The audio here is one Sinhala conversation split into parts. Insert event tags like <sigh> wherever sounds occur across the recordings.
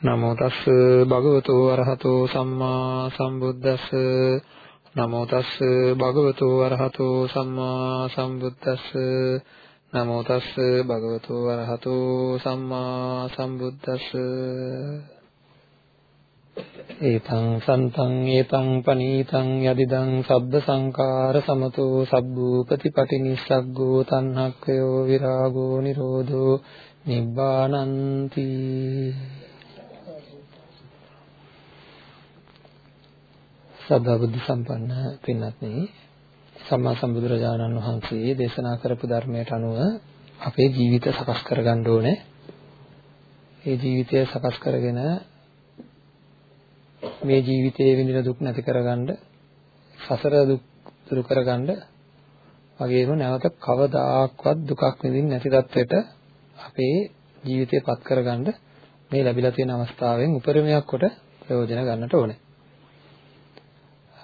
නමෝ තස් භගවතු අරහතෝ සම්මා සම්බුද්දස්ස. නමෝ තස් භගවතු අරහතෝ සම්මා සම්බුද්දස්ස. නමෝ තස් භගවතු අරහතෝ සම්මා සම්බුද්දස්ස. ඒතං සන්තං ඒතං පනීතං යදිදං සබ්බ සංකාර සමතෝ සබ්බූපති පටිනිස්සග්ගෝ තණ්හක්ඛයෝ විරාගෝ නිරෝධෝ නිබ්බානන්ති. සදා බුද්ධ සම්පන්න පින්වත්නි සම්මා සම්බුදුරජාණන් වහන්සේ දේශනා කරපු ධර්මයට අනුව අපේ ජීවිත සකස් කරගන්න ඕනේ. ඒ ජීවිතය සකස් කරගෙන මේ ජීවිතයේ විඳින දුක් නැති කරගන්න සසර දුක් දුරු කරගන්න වගේම නැවත කවදාක්වත් දුකක් විඳින්න නැති තත්වයට අපේ ජීවිතය පත් කරගන්න මේ ලැබිලා තියෙන අවස්ථාවෙන් උපරිමයක් කොට ප්‍රයෝජන ගන්නට ඕනේ.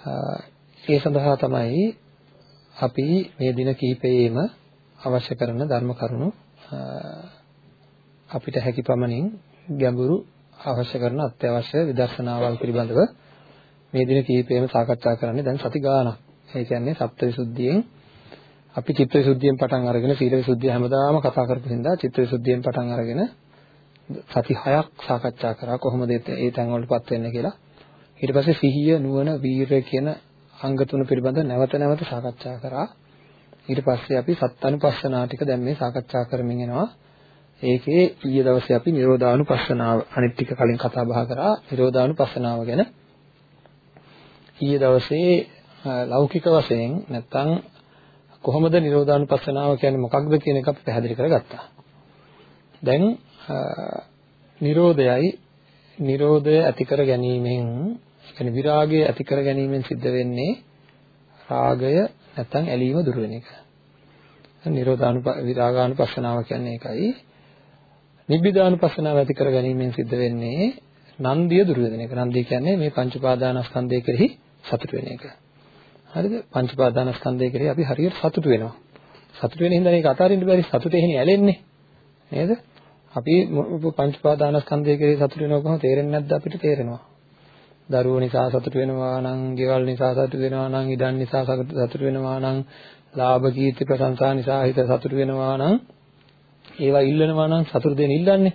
ඒ සඳහා තමයි අපි මේ දින කීපයේම අවශ්‍ය කරන ධර්ම කරුණු අපිට හැකි පමණින් ගැඹුරු අවශ්‍ය කරන අත්‍යවශ්‍ය විදර්ශනාවල් පිළිබඳව මේ දින කීපයේම සාකච්ඡා කරන්නේ දැන් සති ගාණක්. ඒ කියන්නේ සප්තවිසුද්ධියෙන් අපි චිත්තවිසුද්ධියෙන් පටන් අරගෙන සීලවිසුද්ධිය හැමදාම කතා කරපු හින්දා චිත්තවිසුද්ධියෙන් පටන් අරගෙන සති 6ක් සාකච්ඡා කරා කොහොමද ඒ තැන් වලටපත් වෙන්නේ කියලා. ඊට පස්සේ සිහිය නුවණ වීරය කියන අංග තුන පිළිබඳව නැවත නැවත සාකච්ඡා කරා. ඊට පස්සේ අපි සත්තානුපස්සනා ටික දැන් මේ සාකච්ඡා කරමින් එනවා. ඒකේ ඊයේ දවසේ අපි නිරෝධානුපස්සනාව අනිත් ටික කලින් කතා බහ කරා. නිරෝධානුපස්සනාව ගැන ඊයේ දවසේ ලෞකික වශයෙන් නැත්තම් කොහොමද නිරෝධානුපස්සනාව කියන්නේ මොකක්ද කියන එක අපි පැහැදිලි කරගත්තා. දැන් නිරෝධයයි නිරෝධය ඇති කර ගැනීමෙන් කියන්නේ විරාගය ඇති කර ගැනීමෙන් සිද්ධ වෙන්නේ රාගය නැත්නම් ඇලීම දුර වෙන එක. නිරෝධානුප විරාගානුපස්සනාව කියන්නේ ඒකයි. නිබ්බිදානුපස්සනාව ඇති කර ගැනීමෙන් සිද්ධ වෙන්නේ නන්දිය දුර වෙන එක. නන්දිය කියන්නේ මේ පංච උපාදානස්කන්ධය කෙරෙහි සතුට වෙන එක. හරිද? පංච උපාදානස්කන්ධය කෙරෙහි අපි හරියට සතුට වෙනවා. සතුට වෙන හින්දා මේක අතාරින්න බැරි සතුටේ හිනේ ඇලෙන්නේ. නේද? අපි පංච උපාදානස්කන්ධය කෙරෙහි සතුට වෙනවා කොහොමද තේරෙන්නේ නැද්ද අපිට තේරෙනවා. දරුවෝ නිසා සතුට වෙනවා නම්, ගෙවල් නිසා සතුට වෙනවා නම්, ඉඩම් නිසා සතුට වෙනවා නම්, ලාභ කීර්ති ප්‍රශංසා නිසා හිත සතුට වෙනවා නම්, ඒවා ඉල්ලනවා නම් සතුට දෙන්න ඉල්ලන්නේ.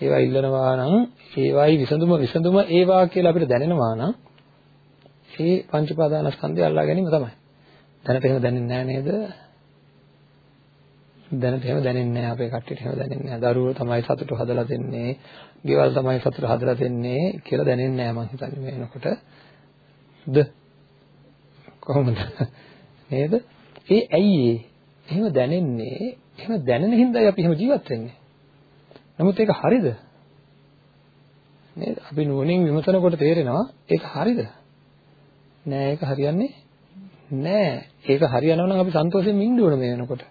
ඒවා ඉල්ලනවා නම්, ඒවයි විසඳුම විසඳුම ඒවා කියලා අපිට දැනෙනවා නම්, ඒ පංච උපාදානස්කන්ධය අල්ලා ගැනීම තමයි. දැනට එහෙම දැනෙන්නේ නැහැ නේද? දැනට එහෙම දැනෙන්නේ නැහැ අපේ කට්ටියට එහෙම දැනෙන්නේ නැහැ. දරුවෝ තමයි සතුට හදලා දෙන්නේ, ගෙවල් තමයි සතුට හදලා දෙන්නේ කියලා දැනෙන්නේ නැහැ මං හිතන්නේ මේ වෙනකොට. ද කොහොමද? නේද? ඒ ඇයි ඒ? එහෙම දැනෙන්නේ, එහෙම දැනෙන හින්දායි අපි එහෙම ජීවත් වෙන්නේ. නමුත් ඒක හරිද? නේද? අපි නුවණින් විමසනකොට තේරෙනවා ඒක හරිද? නෑ ඒක හරියන්නේ නෑ. ඒක හරියනවා නම් අපි සන්තෝෂයෙන් ඉන්න ඕන මේ වෙනකොට.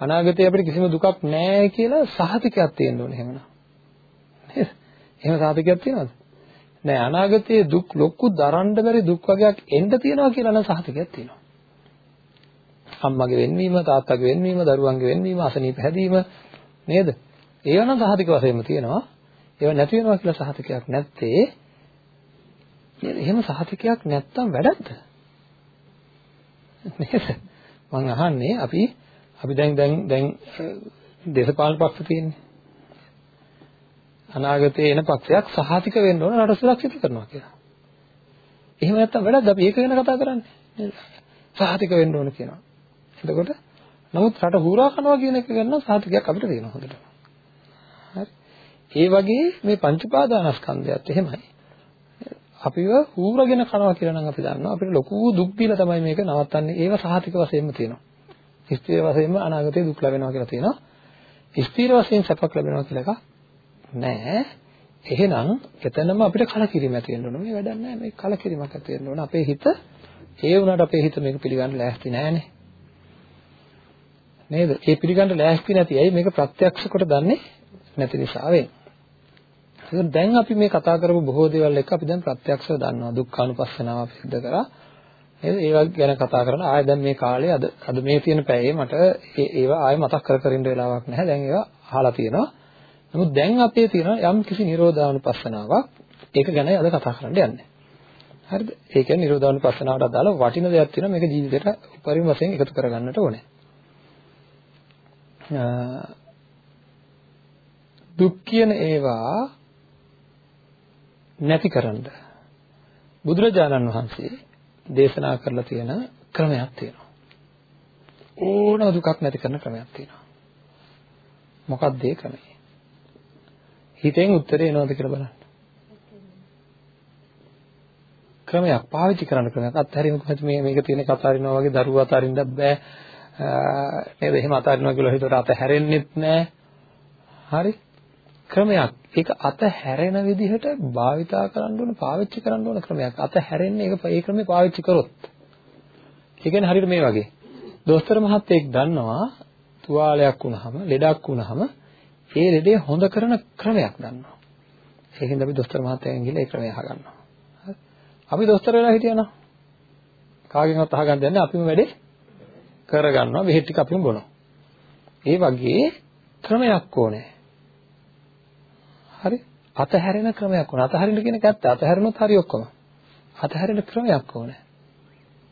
අනාගතේ අපිට කිසිම දුකක් නැහැ කියලා සහතිකයක් තියෙන්න ඕනේ එහෙමනම්. නේද? එහෙම සහතිකයක් තියෙනවද? නෑ අනාගතයේ දුක් ලොකු දරන්න බැරි දුක් වර්ගයක් එන්න තියෙනවා කියලා නම් සහතිකයක් තියෙනවා. අම්මගේ වෙන්වීම, තාත්තගේ වෙන්වීම, දරුවන්ගේ වෙන්වීම, අසනීප හැදීම නේද? ඒවා නම් සහතික වශයෙන්ම තියෙනවා. ඒවා නැති වෙනවා කියලා සහතිකයක් නැත්තේ නේද? එහෙම සහතිකයක් නැත්තම් වැඩක්ද? නේද? මම අහන්නේ අපි අපි දැන් දැන් දැන් දේශපාලන පක්ෂ තියෙන්නේ. අනාගතයේ එන පක්ෂයක් සහතික වෙන්න ඕන රට සුරක්ෂිත කරනවා කියලා. එහෙම නැත්තම් වැඩක්ද අපි ඒක ගැන කතා කරන්නේ නේද? සහතික වෙන්න ඕන කියනවා. එතකොට නමුත් රට හුරා කරනවා කියන එක ගැන සහතිකයක් අපිට තියෙනවා හොඳට. හරි. ඒ වගේ මේ පංච පාදානස්කන්ධයත් එහෙමයි. අපිව හූරගෙන කනවා කියලා නම් අපි දන්නවා අපිට ලොකු දුක් දීලා තමයි මේක නවත්තන්නේ. ඒව සහතික වශයෙන්ම තියෙනවා. ස්ථිර වශයෙන්ම අනාගතේ දුක් ලැබෙනවා කියලා තියෙනවා. ස්ථිර වශයෙන් සැපක් ලැබෙනවා කියලා එකක් නෑ. එහෙනම් එතනම අපිට කලකිරීම ඇති වෙන්න ඕන. මේ වැඩක් නැහැ. මේ කලකිරීමක් ඇති වෙන්න ඕන. අපේ හිත ඒ වුණාට අපේ හිත මේක පිළිගන්න ලෑස්ති නැහැනේ. නේද? ඒ පිළිගන්න ලෑස්ති නැති ඇයි මේක ප්‍රත්‍යක්ෂ කොට දන්නේ නැති නිසා වෙන්නේ. දැන් අපි මේ කතා කරපු බොහෝ දේවල් එක්ක අපි දැන් ප්‍රත්‍යක්ෂව දන්නවා දුක්ඛානුපස්සනාව අපි සිද්ධ කරා නේද? ඒවා ගැන කතා කරලා ආයෙ දැන් මේ කාලේ අද අද මේ තියෙන පැයේ මට ඒවා ආයෙ මතක් කර කර ඉන්න වෙලාවක් නැහැ. දැන් ඒවා අහලා තියෙනවා. නමුත් දැන් අපේ තියෙන යම් කිසි නිරෝධානුපස්සනාවක් ඒක ගැනයි අද කතා කරන්න යන්නේ. හරිද? ඒ කියන්නේ නිරෝධානුපස්සනාවට අදාළ වටින දෙයක් තියෙනවා මේක ජීවිතේට උපරිම වශයෙන් එකතු කරගන්නට ඕනේ. දුක් කියන ඒවා නැතිකරන්න බුදුරජාණන් වහන්සේ දේශනා කරලා තියෙන ක්‍රමයක් තියෙනවා. ඕනම දුකක් නැති කරන ක්‍රමයක් තියෙනවා. මොකක්ද ඒ ක්‍රමය? හිතෙන් උත්තරේ එනවද කියලා බලන්න. ක්‍රමයක් පාවිච්චි කරන ක්‍රමයක් අත්හැරීම කොහොමද මේ මේක තියෙන කතරිනවා වගේ දරුවා අතරින්නත් බෑ නේද එහෙම අතරිනවා කියලා හිතුවට අතහැරෙන්නෙත් නෑ හරි ක්‍රමයක්. ඒක අත හැරෙන විදිහට භාවිතා කරන්න ඕන, පාවිච්චි කරන්න ඕන ක්‍රමයක්. අත හැරෙන්නේ ඒක ඒ ක්‍රමේ පාවිච්චි කරොත්. ඒ කියන්නේ හරියට මේ වගේ. දොස්තර මහත්තයෙක් දන්නවා තුවාලයක් වුණාම, ලෙඩක් වුණාම ඒ ලෙඩේ හොඳ කරන ක්‍රමයක් දන්නවා. ඒකෙන්ද අපි දොස්තර මහත්තයාගෙන් ගිහලා ඒ ක්‍රමය අහගන්නවා. අපි දොස්තර වෙලා හිටියනම් කාගෙන්වත් අහගන්න දෙන්නේ අපිම වැඩේ කරගන්නවා. බෙහෙත් ටික අපිම බොනවා. ඒ වගේ ක්‍රමයක් ඕනේ. හරි? අතහැරෙන ක්‍රමයක් ඕන. අතහරින්න කියන එක ඇත්ත. අතහැරුණොත් හරි ඔක්කොම. අතහැරෙන ක්‍රමයක් ඕනේ.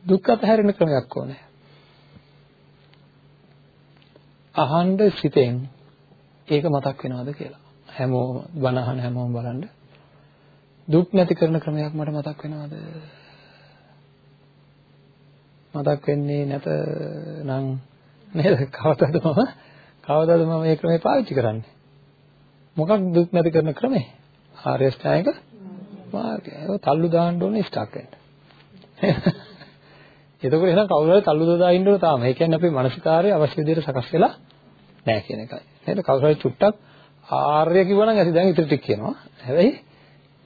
දුක් අතහැරෙන ක්‍රමයක් ඕනේ. අහන්න සිතෙන් ඒක මතක් වෙනවද කියලා. හැමෝම බණ අහන හැමෝම බලන්න. දුක් නැති කරන ක්‍රමයක් මට මතක් වෙනවද? මතක් වෙන්නේ නැත නම් නේද? කවදාද මම? කවදාද මම මේ ක්‍රමේ පාවිච්චි කරන්නේ? මොකක් දුක් නැති කරන ක්‍රමය? ආර්ය ශ්‍රායක මාර්ගය. ඒක තල්ලු දාන්න ඕනේ ස්ටක් වෙන්න. එතකොට එහෙනම් කවුරු හරි තල්ලු දාලා ඉන්න ඕන තාම. ඒ කියන්නේ අපේ මානසිකාර්ය අවශ්‍ය විදිහට සකස් වෙලා නැහැ කියන එකයි. නේද? කවුරු හරි චුට්ටක් ආර්ය කිව්වනම් ඇති දැන් ඉතින් ටික කියනවා. හැබැයි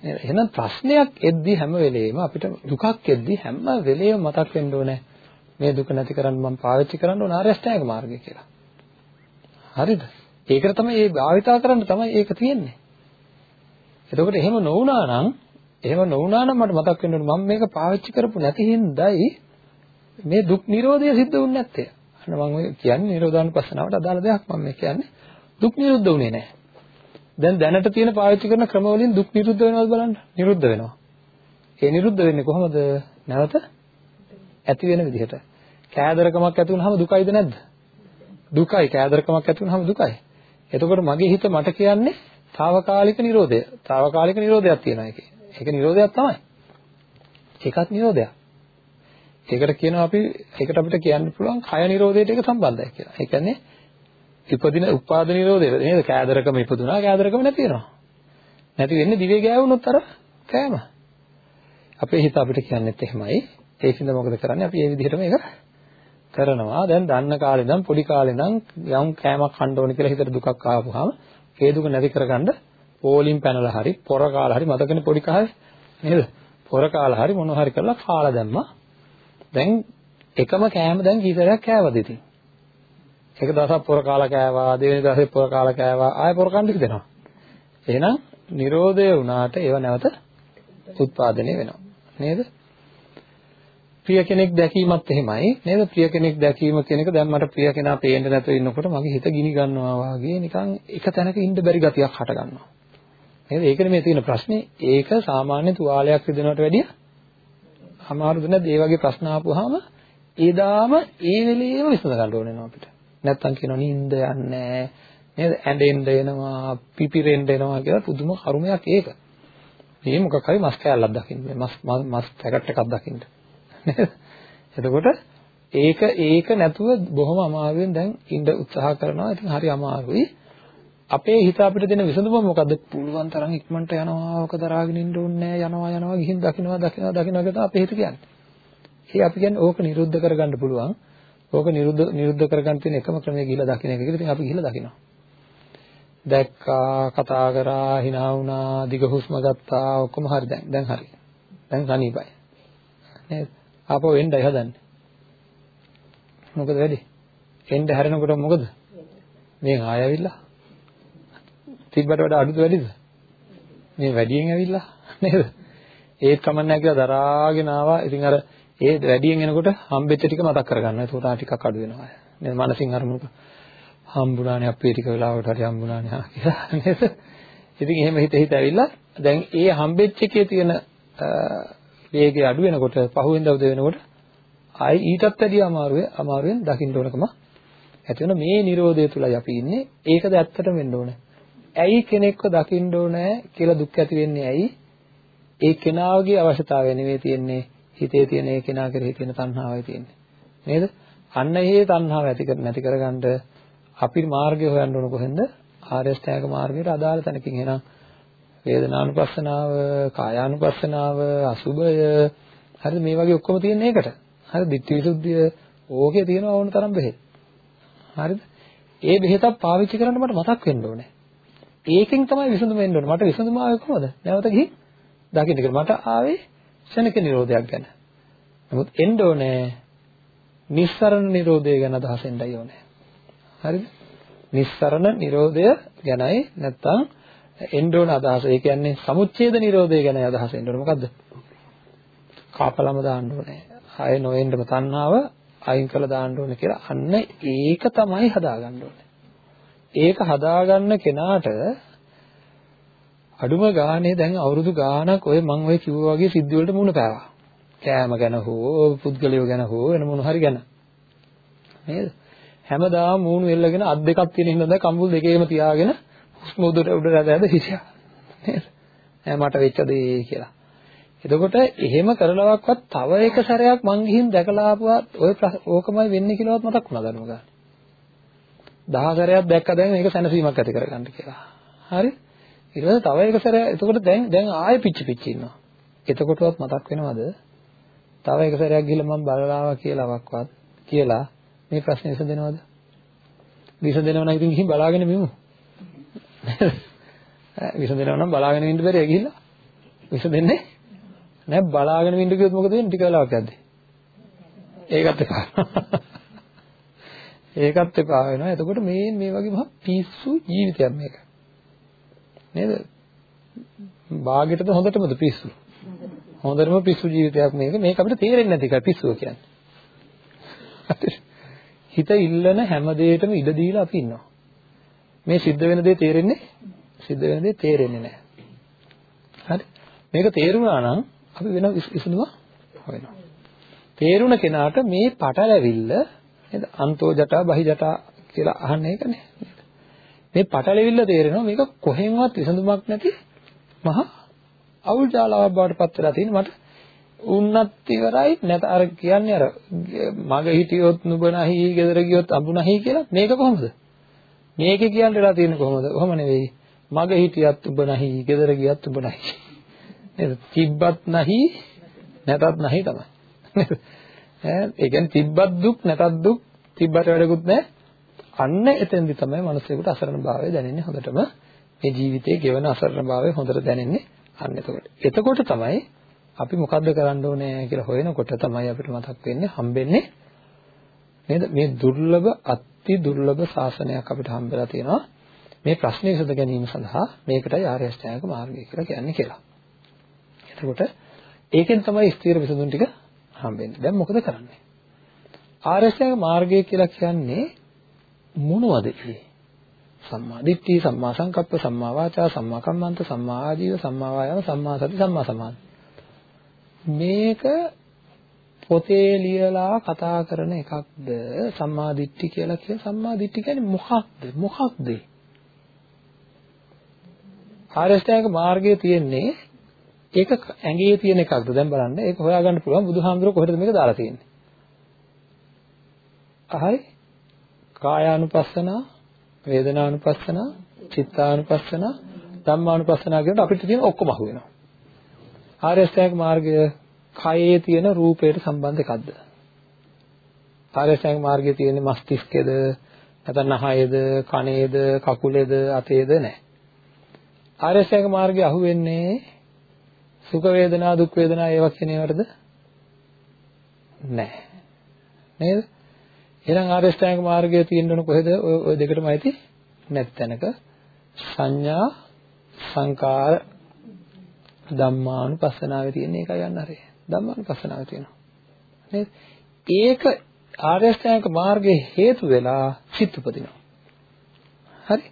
එහෙනම් ප්‍රශ්නයක් එද්දි හැම වෙලේම අපිට දුකක් එද්දි හැම වෙලේම මතක් වෙන්න ඕනේ මේ දුක නැති කරන්න මම පාවිච්චි කරන්න ඕන ආර්ය අෂ්ටාංග මාර්ගය කියලා. හරිද? ඒකට තමයි මේ භාවිතා කරන්න තමයි ඒක තියෙන්නේ. එතකොට එහෙම නොවුනා නම් එහෙම නොවුනා නම් මට මතක් වෙන්න ඕනේ මම මේක පාවිච්චි කරපු නැති හින්දායි මේ දුක් නිරෝධය සිද්ධ වුනේ නැත්තේ. අන්න මම ඔය කියන්නේ නිරෝධානුපස්සනාවට අදාළ දෙයක් මම මේ කියන්නේ දුක් නිරුද්ධ වුණේ නැහැ. දැන් දැනට තියෙන පාවිච්චි කරන ක්‍රම වලින් දුක් නිරුද්ධ වෙනවද බලන්න. නිරුද්ධ වෙනවා. ඒ නිරුද්ධ වෙන්නේ කොහොමද? නැවත ඇති වෙන විදිහට. කෑදරකමක් ඇති වුනහම දුකයිද නැද්ද? දුකයි කෑදරකමක් ඇති වුනහම දුකයි. එතකොට මගේ හිත මට කියන්නේ తాවකාලික නිරෝධය. తాවකාලික නිරෝධයක් තියෙනවා ඒකේ. ඒක නිරෝධයක් තමයි. ඒකත් නිරෝධයක්. ඒකට කියනවා අපි ඒකට අපිට කියන්න පුළුවන් කය නිරෝධයට ඒක සම්බන්ධයි කියලා. ඒ කියන්නේ ඉපදින උපාද නිරෝධය නේද? කෑදරකම ඉපදුනා කෑදරකම නැති වෙනවා. නැති වෙන්නේ දිවේ ගෑවුනොත් අර කෑම. අපේ හිත අපිට කියන්නේත් එහෙමයි. ඒකින්ද මොකද කරන්නේ? අපි මේ විදිහට මේක කරනවා. දැන් දන්න කාලේ ඉඳන් පොඩි කාලේ ඉඳන් යම් කෑමක් කන්න ඕන කියලා හිතට දුකක් ආවම ඒ දුක නැති කරගන්න පෝලිම් පැනලා හරි පොර කාලා හරි මතකනේ පොඩි කාලේ නේද? පොර කාලා හරි මොනවා හරි කරලා කාලා දැම්මා. දැන් එකම කෑම දැන් කීසරයක් කෑවද ඉතින්? එක දවසක් පොර කාලා කෑවා, දෙවෙනි දවසේ පොර කාලා කෑවා, ආයෙ පොර කන්න හිතෙනවා. එහෙනම් Nirodha වුණාට ඒව නැවත උත්පාදනය වෙනවා. නේද? ප්‍රිය කෙනෙක් දැකීමත් එහෙමයි. නේද? ප්‍රිය කෙනෙක් දැකීම කියන එක දැන් මට ප්‍රිය කෙනා පේන්න නැතුව ඉන්නකොට මගේ හිත ගිනි ගන්නවා වගේ නිකන් එක තැනක ඉන්න බැරි ගතියක් හට ගන්නවා. නේද? ඒකනේ මේ තියෙන ප්‍රශ්නේ. ඒක සාමාන්‍ය තුවාලයක් රිදෙනවට වැඩිය අමාරුද නැද්ද? ඒ වගේ ප්‍රශ්න ආපුවාම ඒදාම ඒ වෙලේම විසඳ ගන්න ඕනේ නෝ අපිට? නැත්තම් කියනවා නිින්ද යන්නේ නේද? ඇඬෙන්න එනවා පිපිරෙන්න එනවා කියලා පුදුම කරුමයක් ඒක. මේ මොකක් හරි මස් කෑල්ලක් දකින්න මස් මස් පැකට් එකක් දකින්න. නේද? එතකොට ඒක ඒක නැතුව බොහොම අමාරුවෙන් දැන් ඉඳ උත්සාහ කරනවා. ඉතින් හරි අමාරුයි. අපේ හිත අපිට දෙන විසඳුම මොකද්ද? පුළුවන් තරම් ඉක්මනට යනවා, ඔක දරාගෙන ඉන්න ඕනේ යනවා යනවා ගිහින් දකින්නවා දකින්නවා දකින්නවා කියලා අපේ හිත කියන්නේ. ඒ අපි කියන්නේ ඕක නිරුද්ධ කරගන්න පුළුවන්. ඕක නිරුද්ධ නිරුද්ධ කරගන්න තියෙන එකම ක්‍රමය ගිහිල්ලා දකින්න එක කියලා. ඉතින් අපි ගිහිල්ලා දකින්නවා. දැක්කා කතා කරා hina වුණා දිග හුස්ම ගත්තා ඔක්කොම හරි දැන් දැන් හරි දැන් සනීපයි නේද ආපහු එන්නයි හදන්නේ. මොකද වෙන්නේ එන්න හැරෙනකොට මොකද? මේ ආය ඇවිල්ලා? තිබ්බට වඩා අඩුද වැඩිද? මේ වැඩියෙන් ඇවිල්ලා <laughs> නේද? ඒත් කමන්නේ කියලා දරාගෙන ආවා. ඉතින් අර ඒ වැඩියෙන් එනකොට හම්බෙච්ච ටික මතක් කරගන්න. ඒකට ආ ටිකක් අඩු වෙනවා. නේද? මනසින් අරමුණක හම්බුණානේ අපේ ටික වෙලාවට හරි හම්බුණානේ ආ කියලා <laughs> නේද? ඉතින් එහෙම හිත හිත ඇවිල්ලා දැන් ඒ හම්බෙච්ච එකේ තියෙන වේගය අඩු වෙනකොට පහුවෙන්ද උදේ වෙනකොට ආයි ඊටත් වැඩිය අමාරුවේ අමාරුවෙන් දකින්න ඕනකම ඇති වෙන මේ Nirodhe තුලයි අපි ඉන්නේ. ඒකද ඇත්තටම වෙන්න ඕනේ. ඇයි කෙනෙක්ව දකින්න ඕනේ කියලා දුක් ඇති වෙන්නේ ඇයි? ඒ කෙනාගේ අවශ්‍යතාවය නෙවෙයි තියෙන්නේ. හිතේ තියෙන ඒ කෙනා කෙරෙහි තියෙන තණ්හාවයි තියෙන්නේ. නේද? අන්න ඒ තණ්හාව ඇති කර නැති කරගන්න අපි මාර්ගය හොයන්න ඕන කොහෙන්ද? ආර්ය ශ්‍රැංග මාර්ගයට අදාළ තැනකින් එහෙනම් වේදනානුපස්සනාව කායානුපස්සනාව අසුබය. හරිද? මේ වගේ ඔක්කොම තියෙන එකට හරි ditthi visuddhiය ඕකේ තියෙනවා ඕන තරම් බෙහෙත්. හරිද? ඒ බෙහෙතක් පාවිච්චි කරන්න මට මතක් වෙන්න ඕනේ. ඒකෙන් තමයි විසඳුම එන්න ඕනේ. මට විසඳුම ආවේ කොහොමද? නැවත ගිහින් දකින්න කියලා. මට ආවේ ශනික නිරෝධයක් ගැන. නමුත් එන්න ඕනේ නිස්සරණ නිරෝධය ගැන අදහසෙන්ඩයි ඕනේ. හරිද? නිස්සරණ නිරෝධය ගැනයි නැත්තම් එන්න ඕන අදහස. ඒ කියන්නේ සමුච්ඡේද නිරෝධය ගැන අදහස එන්න ඕන. මොකද්ද? කාපලම දාන්න ඕනේ. ආයේ නොඑන්නම තණ්හාව අයින් කරලා දාන්න ඕනේ කියලා. අන්න ඒක තමයි හදාගන්න ඕනේ. ඒක හදාගන්න කෙනාට අඩුම ගානේ දැන් අවුරුදු ගාණක් ඔය මම ඔය කිව්වා වගේ සිද්ධි වලට මුණ පෑවා. කෑම ගැන හෝ පුද්ගලයෝ ගැන හෝ වෙන මොන හරි ගැන. නේද? හැමදාම මූණු එල්ලගෙන අත් දෙකක් තියෙන හින්දා කම්බුල් දෙකේම තියාගෙන හුස්ම උඩට උඩට ඇද ඇද හිටියා. නේද? මට වෙච්ච දේ කියලා. එතකොට එහෙම කරලවක්වත් තව එක සැරයක් මං ගිහින් දැකලා ආපුවත් ඔය ඕකමයි වෙන්නේ කියලාවත් මතක් වුණා ධර්ම ගන්න. දහ සැරයක් දැක්ක දැන් මේක සැනසීමක් ඇති කරගන්න කියලා. හරි? ඊට පස්සේ තව එක සැරයක් එතකොට දැන් දැන් ආයෙ පිච්චි පිච්චි ඉන්නවා. එතකොටවත් මතක් වෙනවද? තව එක සැරයක් ගිහලා මම බලලා ආවා කියලාවත් කියලා මේ ප්‍රශ්නේ විසඳෙනවද? විසඳෙනව නම් ඉතින් ගිහින් බලාගෙන මිමු. <laughs> විසඳෙනව නම් බලාගෙන ඉන්න බැරිය ගිහිල්ලා. විසඳෙන්නේ නෑ බලාගෙන ඉන්න කිව්වොත් මොකද වෙන්නේ ටික වෙලාවක් යද්දී. ඒකත් එපා. <laughs> ඒකත් එපා වෙනවා. එතකොට මේ මේ වගේ මහ පිස්සු ජීවිතයක් මේක. නේද? බාගෙටද හොඳටමද පිස්සු? හොඳටම පිස්සු ජීවිතයක් මේක. මේක අපිට තේරෙන්නේ නැති එකයි පිස්සුව කියන්නේ. <laughs> හිත ඉල්ලන හැම දෙයකටම ඉඩ දීලා අපි ඉන්නවා. මේ සිද්ධ වෙන දේ තේරෙන්නේ සිද්ධ වෙන දේ තේරෙන්නේ නැහැ. හරි. මේක තේරුණා නම් අපි වෙන විසඳුමක් හොයනවා. තේරුණ කෙනාට මේ පටලැවිල්ල නේද? අන්තෝ ජටා බහි ජටා කියලා අහන්නේ ඒකනේ. මේ පටලැවිල්ල තේරෙනවා මේක කොහෙන්වත් විසඳුමක් නැති මහා අවුල් ජාලාවක් බවට පත් වෙලා තියෙන මට උන්නත් ඉවරයි නැත අර කියන්නේ අර මග හිටියොත් නුඹ නැහි ගෙදර ගියොත් අඹු නැහි කියලා මේක කොහොමද මේකේ කියන්න වෙලා තියෙන්නේ කොහොමද? කොහොම නෙවෙයි. මග හිටියත් උඹ නැහි ගෙදර ගියත් උඹ නැහි. නේද? තිබ්බත් නැහි නැතත් නැහි තමයි. නේද? ඈ ඒ කියන්නේ තිබ්බත් දුක් නැතත් දුක් තිබ්බට වැඩකුත් නැහැ. අන්න එතෙන්දි තමයි මනුස්සයෙකුට අසරණ භාවය දැනෙන්නේ හොඳටම. මේ ජීවිතයේ ගෙවන අසරණ භාවය හොඳට දැනෙන්නේ අන්න එතකොට. එතකොට තමයි අපි මොකද්ද කරන්න ඕනේ කියලා හොයනකොට තමයි අපිට මතක් වෙන්නේ හම්බෙන්නේ නේද? මේ දුර්ලභ අති දුර්ලභ ශාසනයක් අපිට හම්බෙලා තියෙනවා මේ ප්‍රශ්නේ විසඳ ගැනීම සඳහා මේකටයි ආර්ය අෂ්ටාංගික මාර්ගය කියලා කියන්නේ කියලා. එතකොට ඒකෙන් තමයි ස්ථීර විසඳුම් ටික හම්බෙන්නේ. දැන් මොකද කරන්නේ? ආර්ය අෂ්ටාංගික මාර්ගය කියලා කියන්නේ මොනවද ඒ? සම්මා දිට්ඨි, සම්මා සංකප්ප, සම්මා වාචා, සම්මා කම්මන්ත, සම්මා ආජීව, සම්මා වායාම, සම්මා සති, සම්මා සමාධි. මේක පොතේ ලියලා කතා කරන එකක්ද? සම්මා දිට්ඨි කියලා කියන සම්මා දිට්ඨි කියන්නේ මොකක්ද? මොකක්ද? ආරෂ්ඨායක මාර්ගයේ තියෙන්නේ ඒක ඇඟේ තියෙන එකක්ද? දැන් බලන්න. ඒක හොයාගන්න පුළුවන් බුදුහාමුදුරුවෝ කොහෙද මේක දාලා තියෙන්නේ? අහයි. කායානුපස්සනා වේදනානුපස්සනා චිත්තානුපස්සනා ධම්මානුපස්සනා කියනකොට අපිට තියෙන ඔක්කොම අහුවෙනවා. ආර්ය අෂ්ටාංග මාර්ගය කයේ තියෙන රූපයට සම්බන්ධ එකක්ද? ආර්ය අෂ්ටාංග මාර්ගයේ තියෙන මස්තිෂ්කයේද නැත්නම් නහයේද, කනේද, කකුලේද, අතේද නැහැ. ආර්ය අෂ්ටාංග මාර්ගය අහුවෙන්නේ සුඛ වේදනා, දුක් වේදනා ඒවා කියන ඒවාටද? නැහැ. නේද? එහෙනම් ආර්ය අෂ්ටාංග මාර්ගය තියෙන්න කොහෙද? ඔය දෙකටම ඇති නැත්තනක සංඥා සංකාර ධම්මානුපස්සනාවේ තියෙන එකයි යන්න හරිය. ධම්මානුපස්සනාවේ තියෙනවා. නේද? ඒක ආර්ය අෂ්ටාංග මාර්ගයේ හේතු වෙලා සිත් උපදිනවා. හරි?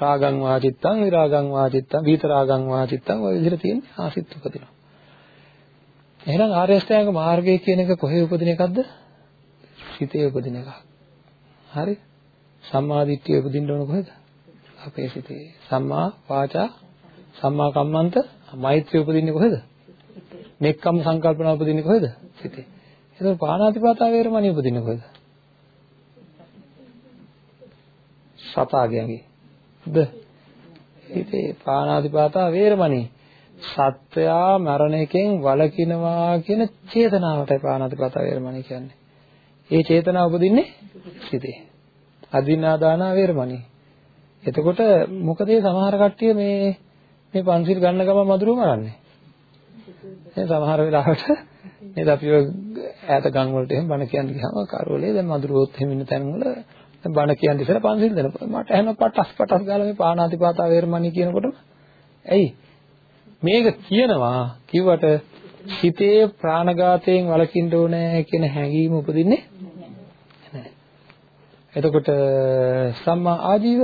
රාගං වාචිත්තං විරාගං වාචිත්තං විතරාගං වාචිත්තං ඔය විදිහට තියෙන ආසිත් උපදිනවා. එහෙනම් ආර්ය අෂ්ටාංග මාර්ගය කියන එක කොහේ උපදින එකක්ද? සිතේ උපදින එකක්. හරි? සම්මා දිට්ඨිය උපදින්න ඕන කොහෙද? අපේ සිතේ. සම්මා වාචා සම්මා කම්මන්ත මෛත්‍රිය උපදින්නේ කොහෙද? නෙක්කම් සංකල්පන උපදින්නේ කොහෙද? සිතේ. එතකොට පාණාතිපාතා වේරමණී උපදින්නේ කොහෙද? සතාගයන්ගේ. ද හිතේ පාණාතිපාතා වේරමණී සත්වයා මරණ එකෙන් වළකිනවා කියන චේතනාවටයි පාණාතිපාතා වේරමණී කියන්නේ. ඒ චේතනාව උපදින්නේ සිතේ. අදින්නා දානා වේරමණී. එතකොට මොකද මේ සමහර කට්ටිය මේ මේ පන්සිල් ගන්න ගම මధుරව මරන්නේ. දැන් සමහර වෙලාවට නේද අපි ඈත ගම් වලට එහෙම බණ කියන්න ගියාම කරවලේ දැන් මధుරවොත් එහෙම ඉන්න තැන් වල දැන් බණ කියන්න ඉස්සෙල්ලා පන්සිල් දෙන මට එහෙම පටස් පටස් ගාලා මේ පාණාතිපාතා වේරමණී කියනකොටම ඇයි මේක කියනවා කිව්වට හිතේ ප්‍රාණඝාතයෙන් වළකින්න ඕනේ කියන හැඟීම උපදින්නේ නැහැ. එතකොට සම්මා ආජීව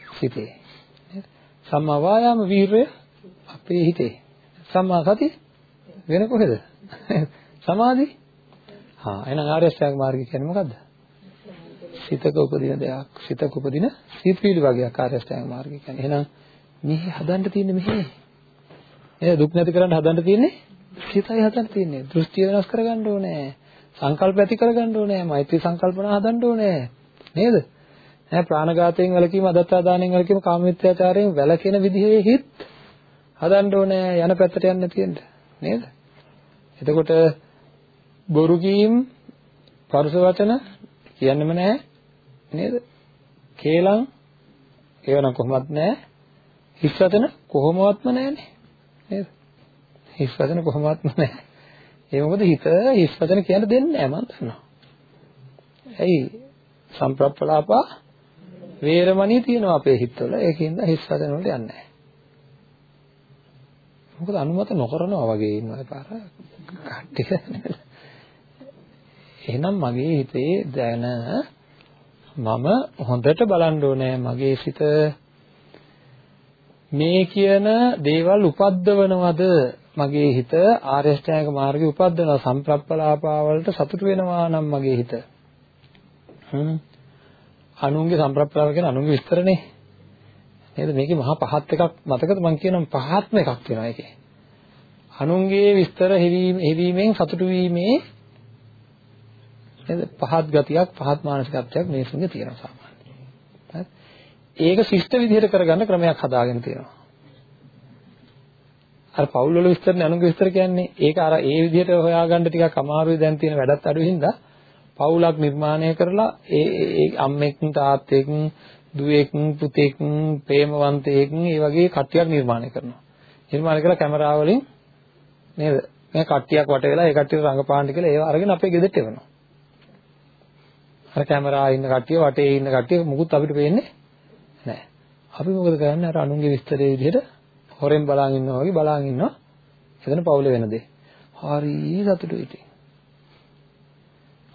හිතේ. සම්මා වායාම වීරය අපේ හිතේ. සම්මා සති වෙන කොහෙද? සමාධි. හා එහෙනම් ආර්ය අෂ්ටාංග මාර්ගය කියන්නේ මොකද්ද? සිතක උපදින දෙයක්. සිතක උපදින සීපීලි වගේක් ආර්ය අෂ්ටාංග මාර්ගය කියන්නේ. එහෙනම් මෙහි හදන්න තියෙන්නේ මෙහි. ඒ දුක් නැති කරන්න හදන්න තියෙන්නේ සිතයි හදන්න තියෙන්නේ. දෘෂ්ටි වෙනස් කරගන්න ඕනේ. සංකල්ප ඇති කරගන්න ඕනේ. මෛත්‍රී සංකල්පන හදන්න ඕනේ. නේද? ඈ ප්‍රාණඝාතයෙන් වැළකීම, අදත්තා දාණයෙන් වැළකීම, කාමමිත්‍යාචාරයෙන් වැළකෙන විදිහේ හිත් හදන්න ඕනේ යන පැත්තට යන්න තියෙන්න. නේද? එතකොට බොරු කීම්, පරුස වචන කියන්නෙම නැහැ. නේද? කේලම් ඒව නම් කොහොමවත් නැහැ. හිස් වචන කොහොමවත්ම නැහැනේ. නේද? හිස් වචන කොහොමවත්ම නැහැ. ඒ මොකද හිත හිස් වචන කියන්න දෙන්නේ නැහැ මම දන්නවා. ඇයි? සම්ප්‍රප්පලාපා වේරමණී තියෙනවා අපේ හිතවල. ඒකින්ද හිස් වචන වලට යන්නේ නැහැ. මොකද අනුමත නොකරනවා වගේ ඉන්නවා පාර කට්ටිය. නේද? එහෙනම් මගේ හිතේ දැන මම හොඳට බලන්න ඕනේ මගේ සිත. මේ කියන දේවල් උපද්දවනවද? මගේ හිත ආර්ය ශ්‍රැංග මාර්ගේ උපද්දන සම්ප්‍රප්පලාපා වලට සතුට වෙනවා නම් මගේ හිත. හ්ම්. අනුන්ගේ සම්ප්‍රප්පලාව කියන අනුන්ගේ විස්තරනේ. නේද? මේකේ මහා පහත් එකක් මතකද? මම කියනවා පහත්ම එකක් වෙනවා ඒකේ. අනුන්ගේ විස්තර හෙවීමෙන් සතුටු වීමේ නේද? පහත් ගතියක් පහත් මානසිකත්වයක් මේසුන්ගේ තියෙනවා සාමාන්‍යයෙන්. ඒක ශිෂ්ට විදිහට කරගන්න ක්‍රමයක් හදාගෙන තියෙනවා. අර පෞල් වල විස්තරනේ අනුන්ගේ විස්තර කියන්නේ. ඒක අර ඒ විදිහට හොයාගන්න ටිකක් අමාරුයි දැන් තියෙන වැඩත් අඩු හින්දා පවුලක් නිර්මාණය කරලා ඒ ඒ අම්මෙක් තාත්තෙක් දුවෙක් පුතෙක් ප්‍රේමවන්තයෙක් ඒ වගේ කට්ටියක් නිර්මාණය කරනවා. නිර්මාණය කරලා කැමරාව වලින් නේද? මේ කට්ටියක් වට වෙලා ඒ කට්ටිය රඟපාන්න කියලා ඒව අරගෙන අපේ ගෙදරට එවනවා. අර කැමරාවේ ඉන්න කට්ටිය වටේ ඉන්න කට්ටිය මුකුත් අපිට පේන්නේ නැහැ. අපි මොකද කරන්නේ? අර අනුන්ගේ විස්තරයේ විදිහට හොරෙන් බලන් ඉන්නවා වගේ බලන් ඉන්නවා. එතන පවුලේ වෙන දේ. හරි සතුටුයි ඉතින්.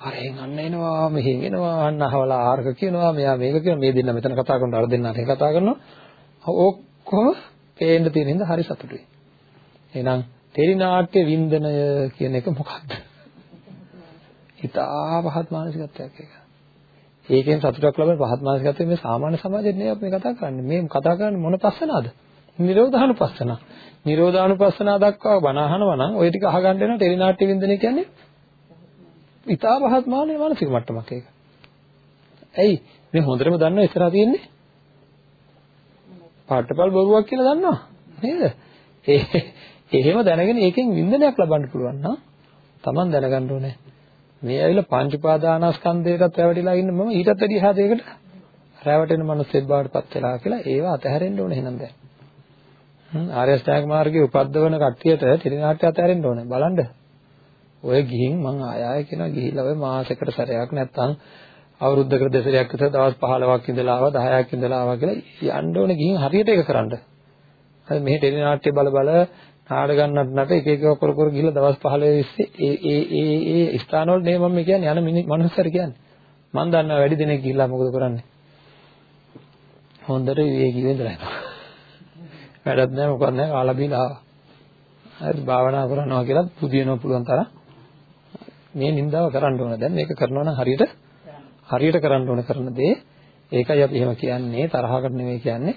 අරෙන් අන්න එනවා මෙහෙන් එනවා අන්න අහවලා ආර්ක කියනවා මෙයා මේක කියනවා මේ දෙන්න මෙතන කතා කරනවා අර දෙන්නාට ඒ කතා කරනවා ඔක්කොම පේන්න තියෙන හින්දා හරි සතුටුයි එහෙනම් ටෙලිනාට්‍ය වින්දනය කියන එක මොකක්ද? ඉතා පහත් මානසිකත්වයක් ඒක. ඒකෙන් සතුටක් ලබන පහත් මානසිකත්වය මේ සාමාන්‍ය සමාජෙත් නෙවෙයි අපි කතා කරන්නේ. මේ කතා කරන්නේ මොන පස්සනද? නිරෝධානුපස්සන. නිරෝධානුපස්සන දක්වා බණ අහනවා නම් ওই ටික අහගන්න වෙන ටෙලිනාට්‍ය වින්දනය කියන්නේ ඉතා පහත් මානසික මානසික මට්ටමක් ඒක. ඇයි මේ හොඳටම දන්නවා ඉස්සරහා තියෙන්නේ? පාටපල් බොරුවක් කියලා දන්නවා. නේද? ඒ එහෙම දැනගෙන ඒකෙන් වින්දනයක් ලබන්න පුළුවන් නම් Taman දැනගන්න ඕනේ මේ ඇවිල්ලා පංච උපාදානස්කන්ධයටත් රැවටිලා ඉන්න මම ඊටත් වැඩි එහා දෙයකට රැවටෙන මනුස්සයෙක් බවට පත් වෙලා කියලා ඒවා අතහැරෙන්න ඕනේ එහෙනම් දැන්. හ්ම් ආර්ය අෂ්ටාංග මාර්ගයේ උපද්දවන කට්ටියට ත්‍රිනාට්‍ය අතහැරෙන්න ඕනේ. බලන්න. ඔය ගිහින් මං ආය ආය කියනවා ගිහිල්ලා ඔය මාසෙකට සැරයක් නැත්තම් අවුරුද්දකට දෙසරයක් විතර දවස් 15ක් ඉඳලා ආවා 10ක් ඉඳලා ආවා කියලා යන්න ඕනේ ගිහින් හරියට ඒක කරන්න. හරි මෙහි ටෙලිනාට්‍ය බල බල නාඩ ගන්නත් නැත එක එක කර කර ගිහලා දවස් 15 විස්සේ ඒ ඒ ඒ ඒ ස්ථානවල නේ මම කියන්නේ යන මිනිස්සුන්ට කියන්නේ. මම දන්නවා වැඩි දෙනෙක් ගිහිල්ලා මොකද කරන්නේ? හොඳට විවේකීව ඉඳලා යනවා. වැඩක් නැහැ මොකක්ද නැහැ කාලා බීලා ආවා. හරි භාවනා කරනවා කියලා පුදියනවා පුළුවන් තරම් මේ නින්දාව කරන්න ඕන. දැන් මේක කරනවා නම් හරියට හරියට කරන්න ඕන කරන දේ ඒකයි අපි එහෙම කියන්නේ තරහකට නෙමෙයි කියන්නේ.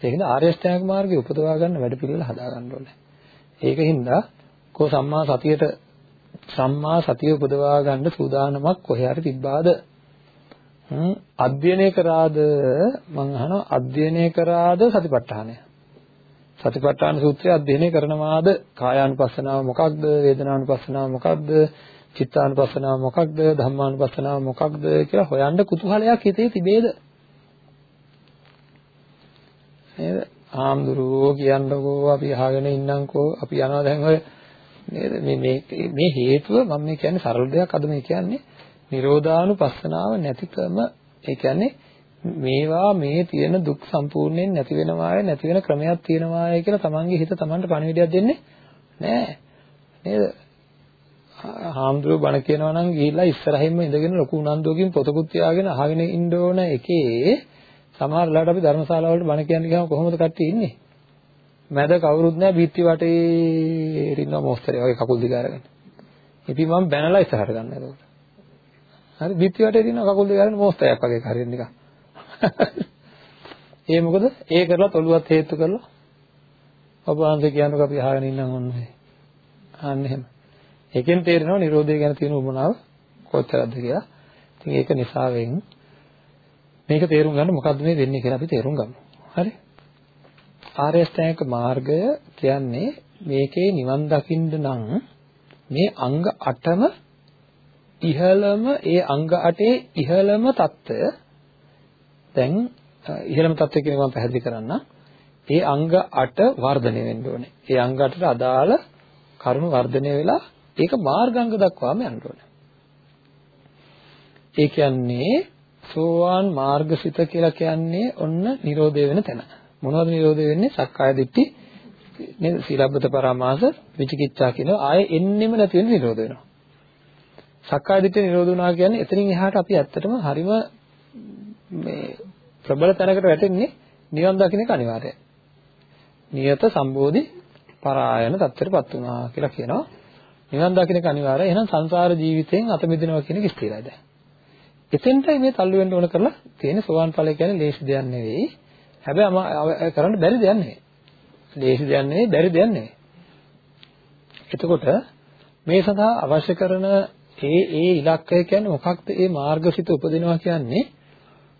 ඒකද ආර්ය අෂ්ටාංග මාර්ගයේ උපදවා ගන්න වැඩ පිළිවෙල හදා ගන්න ඕනේ. ඒකින්ද කෝ සම්මා සතියට සම්මා සතිය උපදවා ගන්න සූදානමක් කොහේ හරි තිබ්බාද? හ්ම් අධ්‍යයනය කරාද මං අහනවා අධ්‍යයනය කරාද සතිපට්ඨානය? සතිපට්ඨාන සූත්‍රය අධ්‍යයනය කරනවාද? කායානුපස්සනාව මොකක්ද? වේදනානුපස්සනාව මොකක්ද? චිත්තානුපස්සනාව මොකක්ද? ධම්මානුපස්සනාව මොකක්ද කියලා හොයන්න කුතුහලයක් හිතේ තිබේද? නේද? ආම්දුරෝ කියන්නකෝ අපි අහගෙන ඉන්නම්කෝ අපි යනවා දැන් ඔය නේද මේ මේ මේ හේතුව මම මේ කියන්නේ සරල දෙයක් අද මේ කියන්නේ නිරෝධානුපස්සනාව නැතිකම ඒ කියන්නේ මේවා මේ තියෙන දුක් සම්පූර්ණයෙන් නැති වෙනවාය නැති වෙන ක්‍රමයක් තියෙනවාය කියලා තමන්ගේ හිත තමන්ට පණිවිඩයක් දෙන්නේ නෑ නේද හාමුදුරුවෝ බණ කියනවා නම් ගිහිල්ලා ඉස්සරහින්ම ඉඳගෙන ලොකු උනන්දුවකින් පොතකුත් තියාගෙන අහගෙන ඉන්න ඕන එකේ සමහර වෙලාවට අපි ධර්මශාලා වලට බණ කියන්න ගියාම කොහොමද කට්ටිය ඉන්නේ? මැද කවුරුත් නැහැ බීත්ති වටේ ඉන්නවා මොස්තරේ වගේ කකුල් දිග අරගෙන. ඉතින් මම බැනලා ඉස්සරහට ගන්න එතකොට. හරි බීත්ති වටේ ඉන්නවා කකුල් දිග අරගෙන මොස්තරයක් වගේ හරියට නිකන්. <laughs> ඒ මොකද? ඒ කරලා තොලුවත් හේතු කරලා ඔබ වහන්සේ කියනකොට අපි අහගෙන ඉන්නම් ඕනේ. අන්න එහෙම. ඒකෙන් තේරෙනවා Nirodha ගැන තියෙන උමනාව කොතරම්ද කියලා. ඉතින් ඒක නිසාවෙන් මේක තේරුම් ගන්න මොකද්ද මේ වෙන්නේ කියලා අපි තේරුම් ගමු. හරි? ආර්ය අෂ්ටාංගික මාර්ගය කියන්නේ මේකේ නිවන් දකින්න නම් මේ අංග 8ම ඉහළම ඒ අංග 8 ඉහළම தত্ত্বය දැන් ඉහළම தত্ত্বය කියන මම පැහැදිලි කරන්න. ඒ අංග 8 වර්ධනය වෙන්න ඕනේ. ඒ අංග 8ට අදාළ කරුණු වර්ධනය වෙලා ඒක මාර්ගාංග දක්වාම යන්න ඕනේ. ඒ කියන්නේ සෝවාන් මාර්ගසිත කියලා කියන්නේ ඔන්න Nirodhe වෙන තැන. මොනවද Nirodhe වෙන්නේ? සක්කාය දිට්ඨි නේද? සීලබ්බත පරාමාස විචිකිච්ඡා කියන ආයේ එන්නෙම නැති වෙන Nirodhe වෙනවා. සක්කාය දිට්ඨි Nirodhe වුණා කියන්නේ එතනින් එහාට අපි ඇත්තටම හරිම මේ ප්‍රබල තැනකට වැටෙන්නේ නිවන් දකින්න එක අනිවාර්යයි. නියත සම්බෝධි පරායන තත්ත්වයටපත් වුණා කියලා කියනවා. නිවන් දකින්න එක අනිවාර්යයි. එහෙනම් සංසාර ජීවිතයෙන් අත මිදෙනවා කියන එක ස්ථිරයි දැන්. එතෙන්ටයි මේ තල්ලු වෙන්න ඕන කරලා තියෙන සෝවාන් ඵලය කියන්නේ ලේසි දෙයක් නෙවෙයි. හැබැයි කරන්න බැරි දෙයක් නෙවෙයි. ලේසි දෙයක් නෙවෙයි, බැරි දෙයක් නෙවෙයි. එතකොට මේ සඳහා අවශ්‍ය කරන ඒ ඒ ඉලක්කය කියන්නේ මොකක්ද? ඒ මාර්ගසිත උපදිනවා කියන්නේ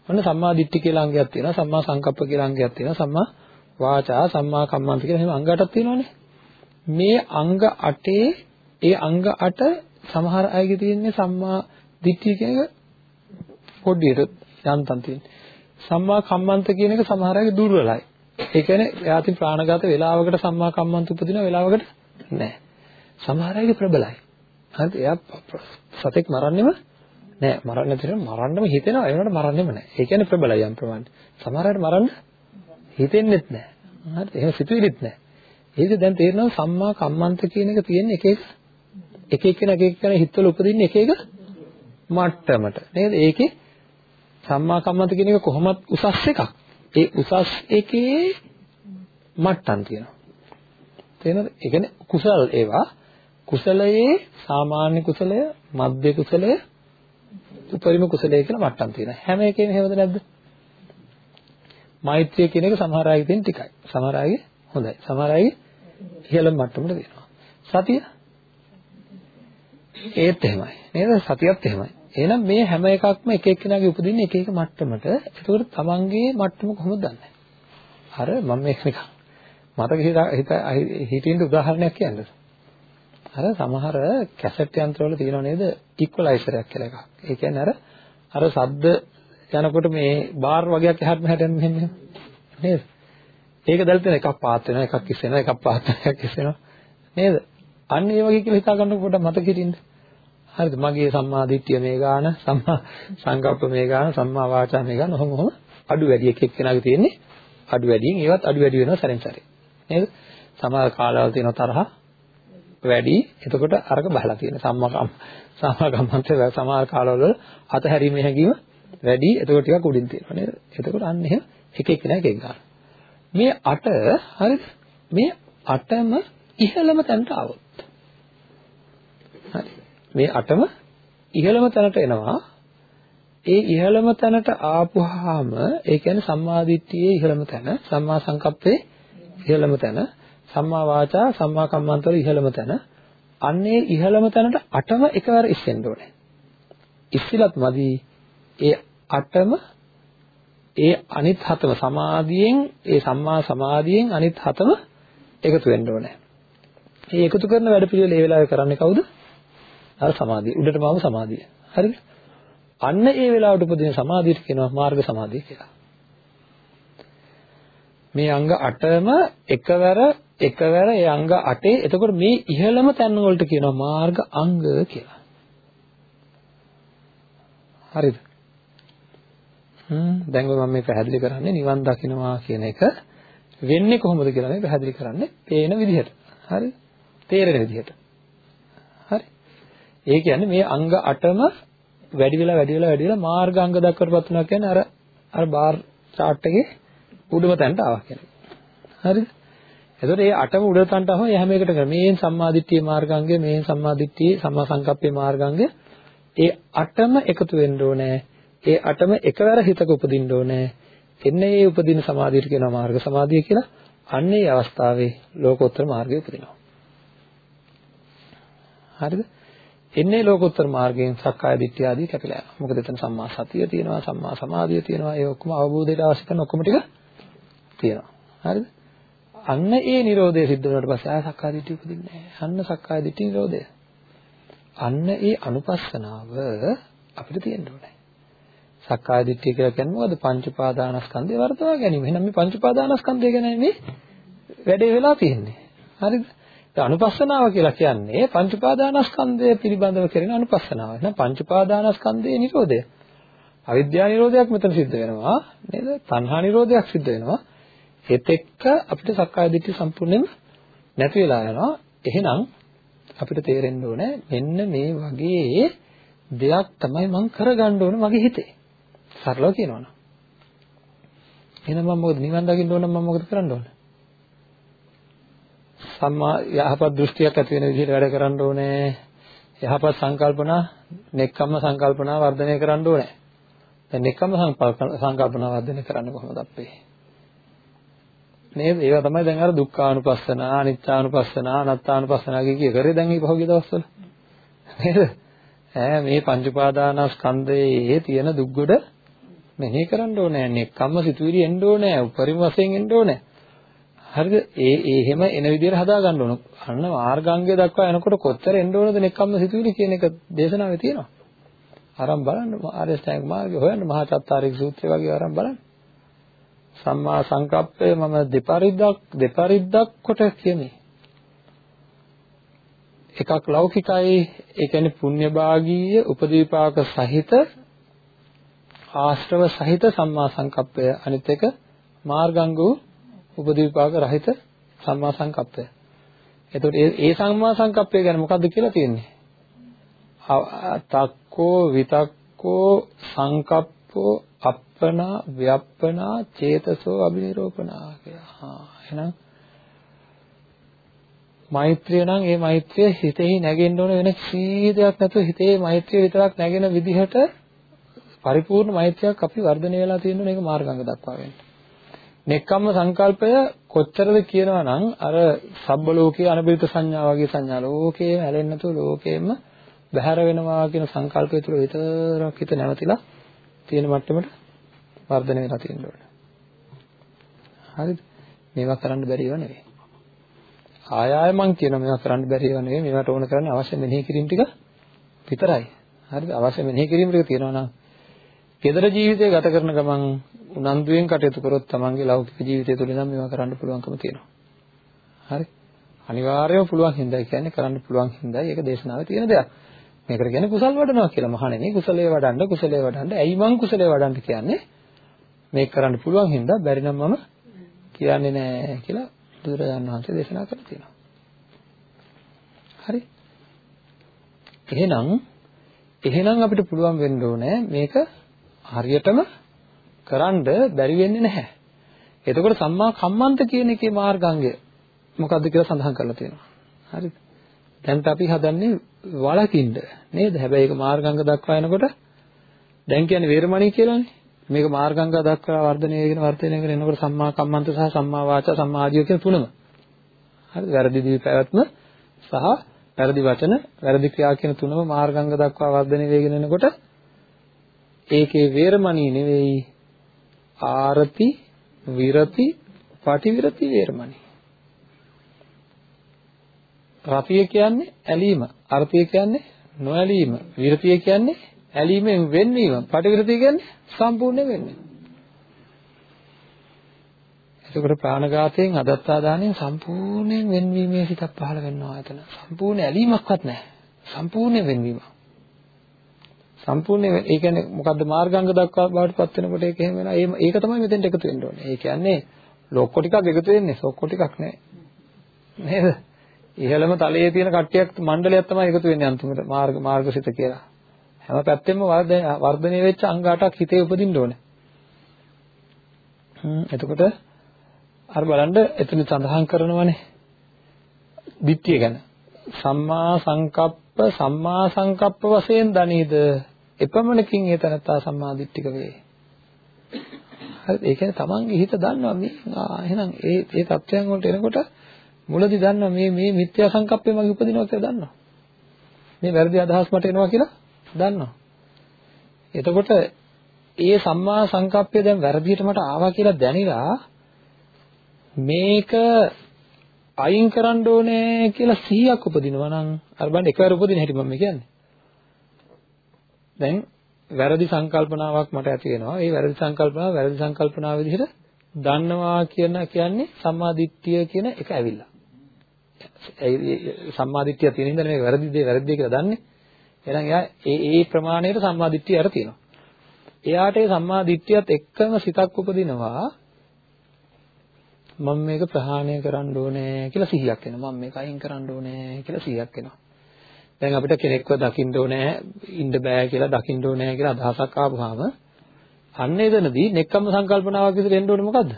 ඔන්න සම්මා දිට්ඨි කියලා අංගයක් තියෙනවා, සම්මා සංකප්ප කියලා අංගයක් තියෙනවා, සම්මා වාචා, සම්මා කම්මන්ත කියලා එහෙම අංග 8ක් තියෙනවානේ. මේ අංග 8 ඒ අංග 8 සමහර අයගේ තියෙන්නේ සම්මා දිට්ඨිය කියන එක පොඩ්ඩියට යන්තම් තියෙන්නේ. සම්මා කම්මන්ත කියන එක සමහර අයගේ දුර්වලයි. ඒ කියන්නේ එයාටින් ප්‍රාණඝාත වේලාවකට සම්මා කම්මන්ත උපදින වේලාවකට නැහැ. සමහර අයගේ ප්‍රබලයි. හරිද? එයා සතෙක් මරන්නෙම නෑ. මරන්න නැතිනම් මරන්නම හිතෙනවා. ඒ වුණාට මරන්නෙම නෑ. ඒ කියන්නේ ප්‍රබලයි යම් ප්‍රමාණයට. සමහර අයට මරන්න හිතෙන්නෙත් නෑ. හරිද? එහෙම සිතුවිලිත් නෑ. ඒක දැන් තේරෙනවා සම්මා කම්මන්ත කියන එක තියෙන්නේ එක එක එක එක්කෙනා එක එක්කෙනා හිතවල උපදින්නේ එක එක මට්ටමට. නේද? ඒකේ සම්මා කම්මන්ත කියන එක කොහොමත් උසස් එකක්. ඒ උසස් එකේ මට්ටම් තියෙනවා. තේරෙනවද? ඒ කියන්නේ කුසල් ඒවා කුසලයේ සාමාන්‍ය කුසලය, මධ්‍ය කුසලය, උපරිම කුසලය කියලා මට්ටම් තියෙනවා. හැම එකේම එහෙමද නැද්ද? මෛත්‍රිය කියන එක සමහර අයගේ තියෙන ටිකයි. සමහර අයගේ හොඳයි. සමහර අයගේ ඉහළ මට්ටමට තියෙනවා. සතිය ඒත් එහෙමයි. නේද? සතියත් එහෙමයි. එහෙනම් මේ හැම එකක්ම එක එක්කෙනාගේ උපදින්නේ එක එක මට්ටමට. ඒකෝට තමන්ගේ මට්ටම කොහොමද දන්නේ? අර මම මේක නිකන් මතක හිත හිතින් උදාහරණයක් කියන්නද? අර සමහර කැසට් යන්ත්‍රවල තියෙනව නේද ඉක්වලයිසරයක් කියලා එකක්. ඒ කියන්නේ අර අර ශබ්ද යනකොට මේ බාර් වගේක් එහාට මෙහාට යන මෙහෙම නේද? ඒක දැල් තියෙන එකක් පාත් වෙනවා එකක් කිස් වෙනවා එකක් පාත් වෙනවා එකක් කිස් වෙනවා නේද? අන්න ඒ වගේ කියලා හිතා ගන්නකොට පොඩ්ඩක් මතක හිටින්න. හරිද? මගේ සම්මා දිට්ඨිය මේ ගාන, සම්මා සංකප්ප මේ ගාන, සම්මා වාචා මේ ගාන, ඔහොම ඔහොම අඩු වැඩි එක එක්කෙනාගේ තියෙන්නේ අඩු වැඩියෙන් ඒවත් අඩු වැඩි වෙනවා සැරෙන් සැරේ. නේද? සමහර කාලවල තියෙන තරහ වැඩි. එතකොට අරක බහලා තියෙන සම්මා කම් සම්මා කම්මන්තේ සමහර කාලවල අතහැරීමේ හැඟීම වැඩි. එතකොට ටිකක් උඩින් තියෙනවා නේද? එතකොට අන්න එහෙම එක එක්කෙනා එක එක ගන්න. මේ අට හරිද? මේ අටම ඉහළම තැනට આવොත්. හරි. මේ අටම ඉහළම තැනට එනවා. ඒ ඉහළම තැනට ආපුවාම ඒ කියන්නේ සම්මාදිට්ඨියේ ඉහළම තැන, සම්මා සංකප්පේ ඉහළම තැන, සම්මා වාචා, සම්මා කම්මන්තවල ඉහළම තැන. අන්නේ ඉහළම තැනට අටම එකවර ඉස්සෙන්න ඕනේ. ඉස්සිලත් මදි ඒ අටම ඒ අනිත් හතම සමාධියෙන් ඒ සම්මා සමාධියෙන් අනිත් හතම එකතු වෙන්න ඕනේ. මේ එකතු කරන වැඩ පිළිවෙල ඒ වෙලාවේ කරන්නේ කවුද? අර සමාධිය. උඩටම ආව සමාධිය. හරිද? අන්න ඒ වෙලාවට උපදින සමාධියට කියනවා මාර්ග සමාධිය කියලා. මේ අංග 8ම එකවර එකවර ඒ අංග 8 එතකොට මේ ඉහළම තැන් වලට කියනවා මාර්ග අංග කියලා. හරිද? හ්ම් දැන් මම මේ පැහැදිලි කරන්නේ නිවන් දකින්නවා කියන එක වෙන්නේ කොහොමද කියලා මේ පැහැදිලි කරන්නේ පේන විදිහට. හරි? තේරෙන විදිහට. හරි? ඒ කියන්නේ මේ අංග 8ම වැඩි වෙලා වැඩි වෙලා වැඩි වෙලා මාර්ගාංග දක්වටපත් වෙනවා කියන්නේ අර අර බාර් chart එකේ උඩම තැනට ආවා කියන්නේ. හරිද? එතකොට මේ අටම උඩ තැනට ආවම හැම එකට කරා. මේෙන් සම්මාදිට්ඨිය මාර්ගාංගය, මේෙන් සම්මාදිට්ඨිය, සම්මා සංකප්පේ මාර්ගාංගය ඒ අටම එකතු වෙන්න ඕනේ. ඒ අටම එකවර හිතක උපදින්න ඕනේ. එන්නේ ඒ උපදින සමාධියට කියනවා මාර්ග සමාධිය කියලා. අන්න ඒ අවස්ථාවේ ලෝකෝත්තර මාර්ගය උපදිනවා. හරිද? එන්නේ ලෝකෝත්තර මාර්ගයෙන් සක්කාය දිට්ඨිය ආදී කැපිලා යනවා. මොකද එතන සම්මා සතිය තියෙනවා, සම්මා සමාධිය තියෙනවා. ඒ ඔක්කොම අවබෝධයට අවශ්‍ය කරන ඔක්කොම ටික තියෙනවා. හරිද? අන්න ඒ Nirodhe සිද්ධ වුණාට පස්සේ ආය සක්කාය දිට්ඨිය උපදින්නේ නැහැ. අන්න සක්කාය දිට්ඨි Nirodhe. අන්න ඒ අනුපස්සනාව අපිට තියෙන්න ඕනේ. සක්කාය දිට්ඨිය කියලා කියන්නේ මොකද්ද? පංච උපාදානස්කන්ධය වර්ධවා ගැනීම. එහෙනම් මේ පංච උපාදානස්කන්ධය ගැන මේ වැඩේ වෙලා තියෙන්නේ. හරිද? අනුපස්සනාව කියලා කියන්නේ පංච උපාදානස්කන්ධය පිළිබඳව කරන අනුපස්සනාව. එහෙනම් පංච උපාදානස්කන්ධයේ නිරෝධය. අවිද්‍යා නිරෝධයක් මෙතන සිද්ධ වෙනවා නේද? තණ්හා නිරෝධයක් සිද්ධ වෙනවා. ඒත් එක්ක අපිට සක්කාය දිට්ඨිය සම්පූර්ණයෙන්ම නැති වෙලා යනවා. එහෙනම් අපිට තේරෙන්න ඕනේ මෙන්න මේ වගේ දෙයක් තමයි මම කරගන්න ඕනේ මගේ හිතේ. සරලව කියනවනම්. එහෙනම් මම මොකද නිවන් දකින්න ඕන නම් මම මොකද කරන්න ඕනේ? සම්මා යහපත් දෘෂ්ටියක් ඇති වෙන විදිහට වැඩ කරන්න ඕනේ. යහපත් සංකල්පනා, නෙක්ඛම්ම සංකල්පනා වර්ධනය කරන්න ඕනේ. දැන් නෙක්ඛම්ම සංකල්පනා වර්ධනය කරන්න කොහොමද අපේ? නේද? ඒවා තමයි දැන් අර දුක්ඛානුපස්සන, අනිච්චානුපස්සන, අනාත්තානුපස්සන කිය කරේ දැන් මේ පහුගිය දවස්වල. නේද? ඈ මේ පංච උපාදානස්කන්ධයේ තියෙන දුක්ගොඩ මෙහෙ කරන්න ඕනේ. නෙක්ඛම්ම සිතුවිලි එන්න ඕනේ. උපරිම වශයෙන් එන්න ඕනේ. හරිද? ඒ ඒ හැම එන විදිහට හදා ගන්න ඕන. අන්න මාර්ගාංගය දක්වා යනකොට කොච්චර එන්න ඕනද නෙක්කම්ම සිතුවිලි කියන එක දේශනාවේ තියෙනවා. ආරම් බලන්න ආර්ය ශ්‍රැංග මාර්ගය හොයන්න මහා චත්තාරික සූත්‍රය වගේ ආරම් බලන්න. සම්මා සංකප්පය මම දෙපරිද්දක් දෙපරිද්දක් කොට කියමි. එකක් ලෞකිකයි ඒ කියන්නේ පුණ්‍ය භාගීය උපදීපාක සහිත ආශ්‍රව සහිත සම්මා සංකප්පය අනිත් එක මාර්ගාංග වූ උපදීපාක රහිත සම්මා සංකප්පය. එතකොට ඒ ඒ සම්මා සංකප්පය ගැන මොකද්ද කියලා තියෙන්නේ? තක්කෝ විතක්කෝ සංකප්පෝ අප්පනා ව්‍යප්පනා චේතසෝ අබිනිරෝපණා කියලා. හා එහෙනම් මෛත්‍රිය නම් ඒ මෛත්‍රිය හිතෙහි නැගෙන්න ඕන වෙන සීදයක් නැතුව හිතේ මෛත්‍රිය විතරක් නැගෙන විදිහට පරිපූර්ණ මෛත්‍රියක් අපි වර්ධනය වෙලා තියෙනවා මේක මාර්ගාංග දක්වා වෙන්න. නෙක්කම්ම සංකල්පය කොච්චරද කියනවා නම් අර සබ්බ ලෝකයේ අනිබිත සංඥා වගේ සංඥා ලෝකේම හැලෙන්නේ නැතුව ලෝකේම බැහැර වෙනවා කියන සංකල්පය තුළ විතරක් හිත නැවතිලා තියෙන මට්ටමට වර්ධනය වෙලා තියෙන්න ඕනේ. හරිද? මේවා කරන්න බැරි ඒවා නෙවෙයි. ආය ආය මං කියනවා මේවා කරන්න බැරි ඒවා නෙවෙයි මේවට ඕන කරන්නේ අවශ්‍ය මෙනෙහි කිරීම ටික විතරයි. හරිද? අවශ්‍ය මෙනෙහි කිරීම ටික තියෙනවා නම් ගෙදර ජීවිතය ගත කරන ගමන් උනන්දුවෙන් කටයුතු කරොත් තමන්ගේ ලෞකික ජීවිතය තුළ නම් මේවා කරන්න පුළුවන්කම තියෙනවා. හරි? අනිවාර්යව පුළුවන් හින්දා කියන්නේ කරන්න පුළුවන් හින්දායි ඒක දේශනාවේ තියෙන දෙයක්. මේකට කියන්නේ කුසල් වඩනවා කියලා. මහණෙනි කුසලයේ වඩන්න කුසලයේ වඩන්න. ඇයි මං කුසලයේ වඩන්න කියන්නේ? මේක කරන්න පුළුවන් හින්දා බැරි නම් මම කියන්නේ නෑ කියලා බුදුරජාණන් වහන්සේ දේශනා කරලා තියෙනවා. හරි? එහෙනම් එහෙනම් අපිට පුළුවන් වෙන්න ඕනේ මේක හරියටම කරන්න බැරි වෙන්නේ නැහැ. එතකොට සම්මා කම්මන්ත කියන එකේ මාර්ගාංගය මොකද්ද කියලා සඳහන් කරලා තියෙනවා. හරිද? දැන් අපි හදන්නේ වලකින්න නේද? හැබැයි ඒක මාර්ගාංග දක්වා යනකොට දැන් කියන්නේ වේරමණී කියලානේ. මේක මාර්ගාංග දක්වා වර්ධනය වෙගෙන වර්ධනය වෙගෙන එනකොට සම්මා කම්මන්ත සහ සම්මා වාචා සම්මා ආජීව කියන තුනම. හරිද? වැරදි දී පැවැත්ම සහ වැරදි වචන, වැරදි ක්‍රියා කියන තුනම මාර්ගාංග දක්වා වර්ධනය වෙගෙන එනකොට ඒකේ වේරමණී නෙවෙයි ආරති, විරති, පටිවිරති වේරමණී. රතිය කියන්නේ ඇලීම, අර්ථය කියන්නේ නොඇලීම, විරතිය කියන්නේ ඇලීමෙන් වෙන්වීම, පටිවිරතිය කියන්නේ සම්පූර්ණ වෙන්නේ. එතකොට ප්‍රාණඝාතයෙන් අදත්තා දාණයෙන් සම්පූර්ණයෙන් වෙන්වීමේ සිතක් පහළ වෙනවා එතන. සම්පූර්ණ ඇලීමක්වත් නැහැ. සම්පූර්ණ වෙන්වීම. සම්පූර්ණ ඒ කියන්නේ මොකද්ද මාර්ගාංග දක්වා බවට පත් වෙනකොට ඒක එහෙම වෙනවා. ඒක තමයි මෙතෙන්ට එකතු වෙන්න ඕනේ. ඒ කියන්නේ ලොක්කො ටිකක් එකතු වෙන්නේ සොක්කො ටිකක් නෑ. නේද? ඉහළම තලයේ තියෙන කට්ටියක් මණ්ඩලයක් තමයි එකතු වෙන්නේ අන්තිමට මාර්ග මාර්ගසිත කියලා. හැම පැත්තෙම වර්ධනය වෙච්ච අංග 8ක් හිතේ උපදින්න ඕනේ. හ්ම් එතකොට අර බලන්න එතන සඳහන් කරනවානේ. ditthිය ගැන. සම්මා සංකප්ප සම්මා සංකප්ප වශයෙන් දනීද එපමණකින් ඒ තනත්තා සම්මා දිට්ඨික වේ. හරි ඒ කියන්නේ තමන්ගේ හිත දන්නවා මේ එහෙනම් ඒ ඒ தත්වයන් වලට එනකොට මුලදී දන්නවා මේ මේ මිත්‍යා සංකප්පේ මගේ උපදිනවා කියලා දන්නවා. මේ වැරදි අදහස් මට එනවා කියලා දන්නවා. එතකොට ඒ සම්මා සංකප්පය දැන් වැරදියට මට ආවා කියලා දැනিলা මේක අයින් කරන්න ඕනේ කියලා 100ක් උපදිනවා නම් අර බලන්න එකවර උපදින හැටි මම කියන්නේ. දැන් වැරදි සංකල්පනාවක් මට ඇති වෙනවා. ඒ වැරදි සංකල්පනාව වැරදි සංකල්පනාව විදිහට දන්නවා කියන කියන්නේ සම්මාදිට්ඨිය කියන එක ඇවිල්ලා. ඒ සම්මාදිට්ඨිය තියෙන හින්දා මේක වැරදි දේ වැරදි දේ කියලා දන්නේ. එහෙනම් එයා ඒ ඒ ප්‍රමාණයට සම්මාදිට්ඨිය අර තියෙනවා. එයාට ඒ සම්මාදිට්ඨියත් එක්කම සිතක් උපදිනවා. මම මේක ප්‍රහාණය කරන්න ඕනේ කියලා සිහියක් එනවා. මම මේක අයින් කරන්න ඕනේ කියලා සිහියක් එනවා. දැන් අපිට කෙනෙක්ව දකින්න ඕනේ ඉන්න බෑ කියලා දකින්න ඕනේ කියලා අදහසක් ආවම අන්න එතනදී නෙක්කම්ම සංකල්පනාවක් විදිහට එන්න ඕනේ මොකද්ද?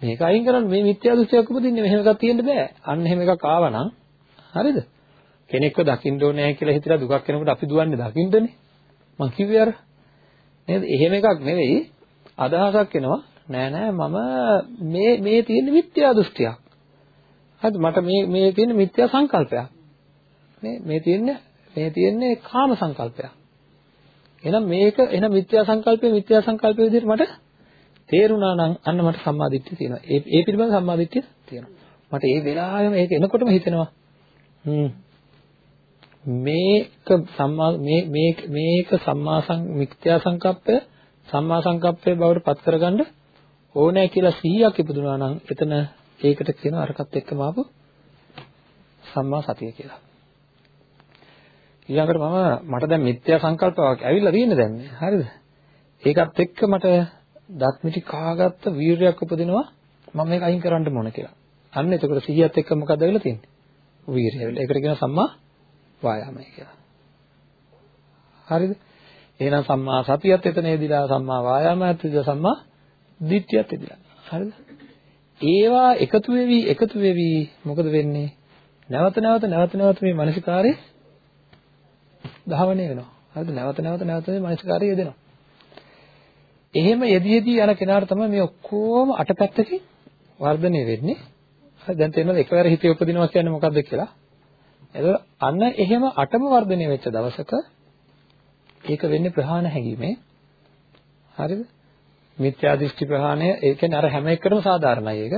මේක අයින් කරන්න මේ මිත්‍යා දෘෂ්ටියක් උපදින්නේ මෙහෙම එකක් තියෙන්න බෑ. අන්න එහෙම එකක් ආවනම් හරිද? කෙනෙක්ව දකින්න ඕනේ කියලා හිතලා දුකක් එනකොට අපි දුවන්නේ දකින්නනේ. මං කිව්වේ අර නේද? එහෙම එකක් නෙවෙයි අදහසක් එනවා. නෑ නෑ මම මේ මේ තියෙන මිත්‍යා දෘෂ්ටියක්. හරිද? මට මේ මේ තියෙන මිත්‍යා සංකල්පයක්. මේ මේ තියෙන්නේ මේ තියෙන්නේ කාම සංකල්පයක්. එහෙනම් මේක එහෙනම් මිත්‍යා සංකල්පය මිත්‍යා සංකල්පය විදිහට මට තේරුණා නම් අන්න මට සම්මාදිට්ඨිය තියෙනවා. ඒ ඒ පිළිබඳ සම්මාදිට්ඨිය තියෙනවා. මට ඒ වෙලාවෙම ඒක එනකොටම හිතෙනවා. හ්ම් මේක සම්මා මේ මේ මේක සම්මා සං මිත්‍යා සංකප්පය සම්මා සංකප්පය බවට පත් කරගන්න ඕනෑ කියලා 100ක් ඉපදුනා නම් එතන ඒකට කියන අරකට එක්කම ආපු සම්මා සතිය කියලා. ඊළඟට මම මට දැන් මිත්‍යා සංකල්පාවක් ඇවිල්ලා තියෙන දැන් මේ. හරිද? ඒකත් එක්ක මට දත්මිටි කාගත්ත වීරයක් උපදිනවා මම මේක අයින් කරන්න ඕන කියලා. අන්න එතකොට සිහියත් එක්ක මොකද වෙලා තියෙන්නේ? වීරය ඇවිල්ලා. ඒකට කියනවා සම්මා වායාමය කියලා. හරිද? එහෙනම් සම්මා සතියත් එතන එදිලා සම්මා වායාමයත් එදිලා සම්මා දිට්ඨියත් එදිලා. හරිද? ඒවා එකතු වෙවි එකතු වෙවි මොකද වෙන්නේ? නැවත නැවත නැවත නැවත මේ මානසිකාරේ ධාවනය වෙනවා. හරිද? නැවත නැවත නැවත මේ මානසිකාරය යෙදෙනවා. එහෙම යෙදීදී යන කෙනාට තමයි මේ ඔක්කොම අටපැත්තකින් වර්ධනය වෙන්නේ. හරි දැන් තේරෙනවද එකවර හිතේ උපදිනවා කියන්නේ මොකද්ද කියලා? එතකොට අන්න එහෙම අටම වර්ධනය වෙච්ච දවසක ඒක වෙන්නේ ප්‍රහාණ හැඟීමේ. හරිද? මිත්‍යා දෘෂ්ටි ප්‍රහාණය ඒ කියන්නේ අර හැම එකටම සාධාරණයි ඒක.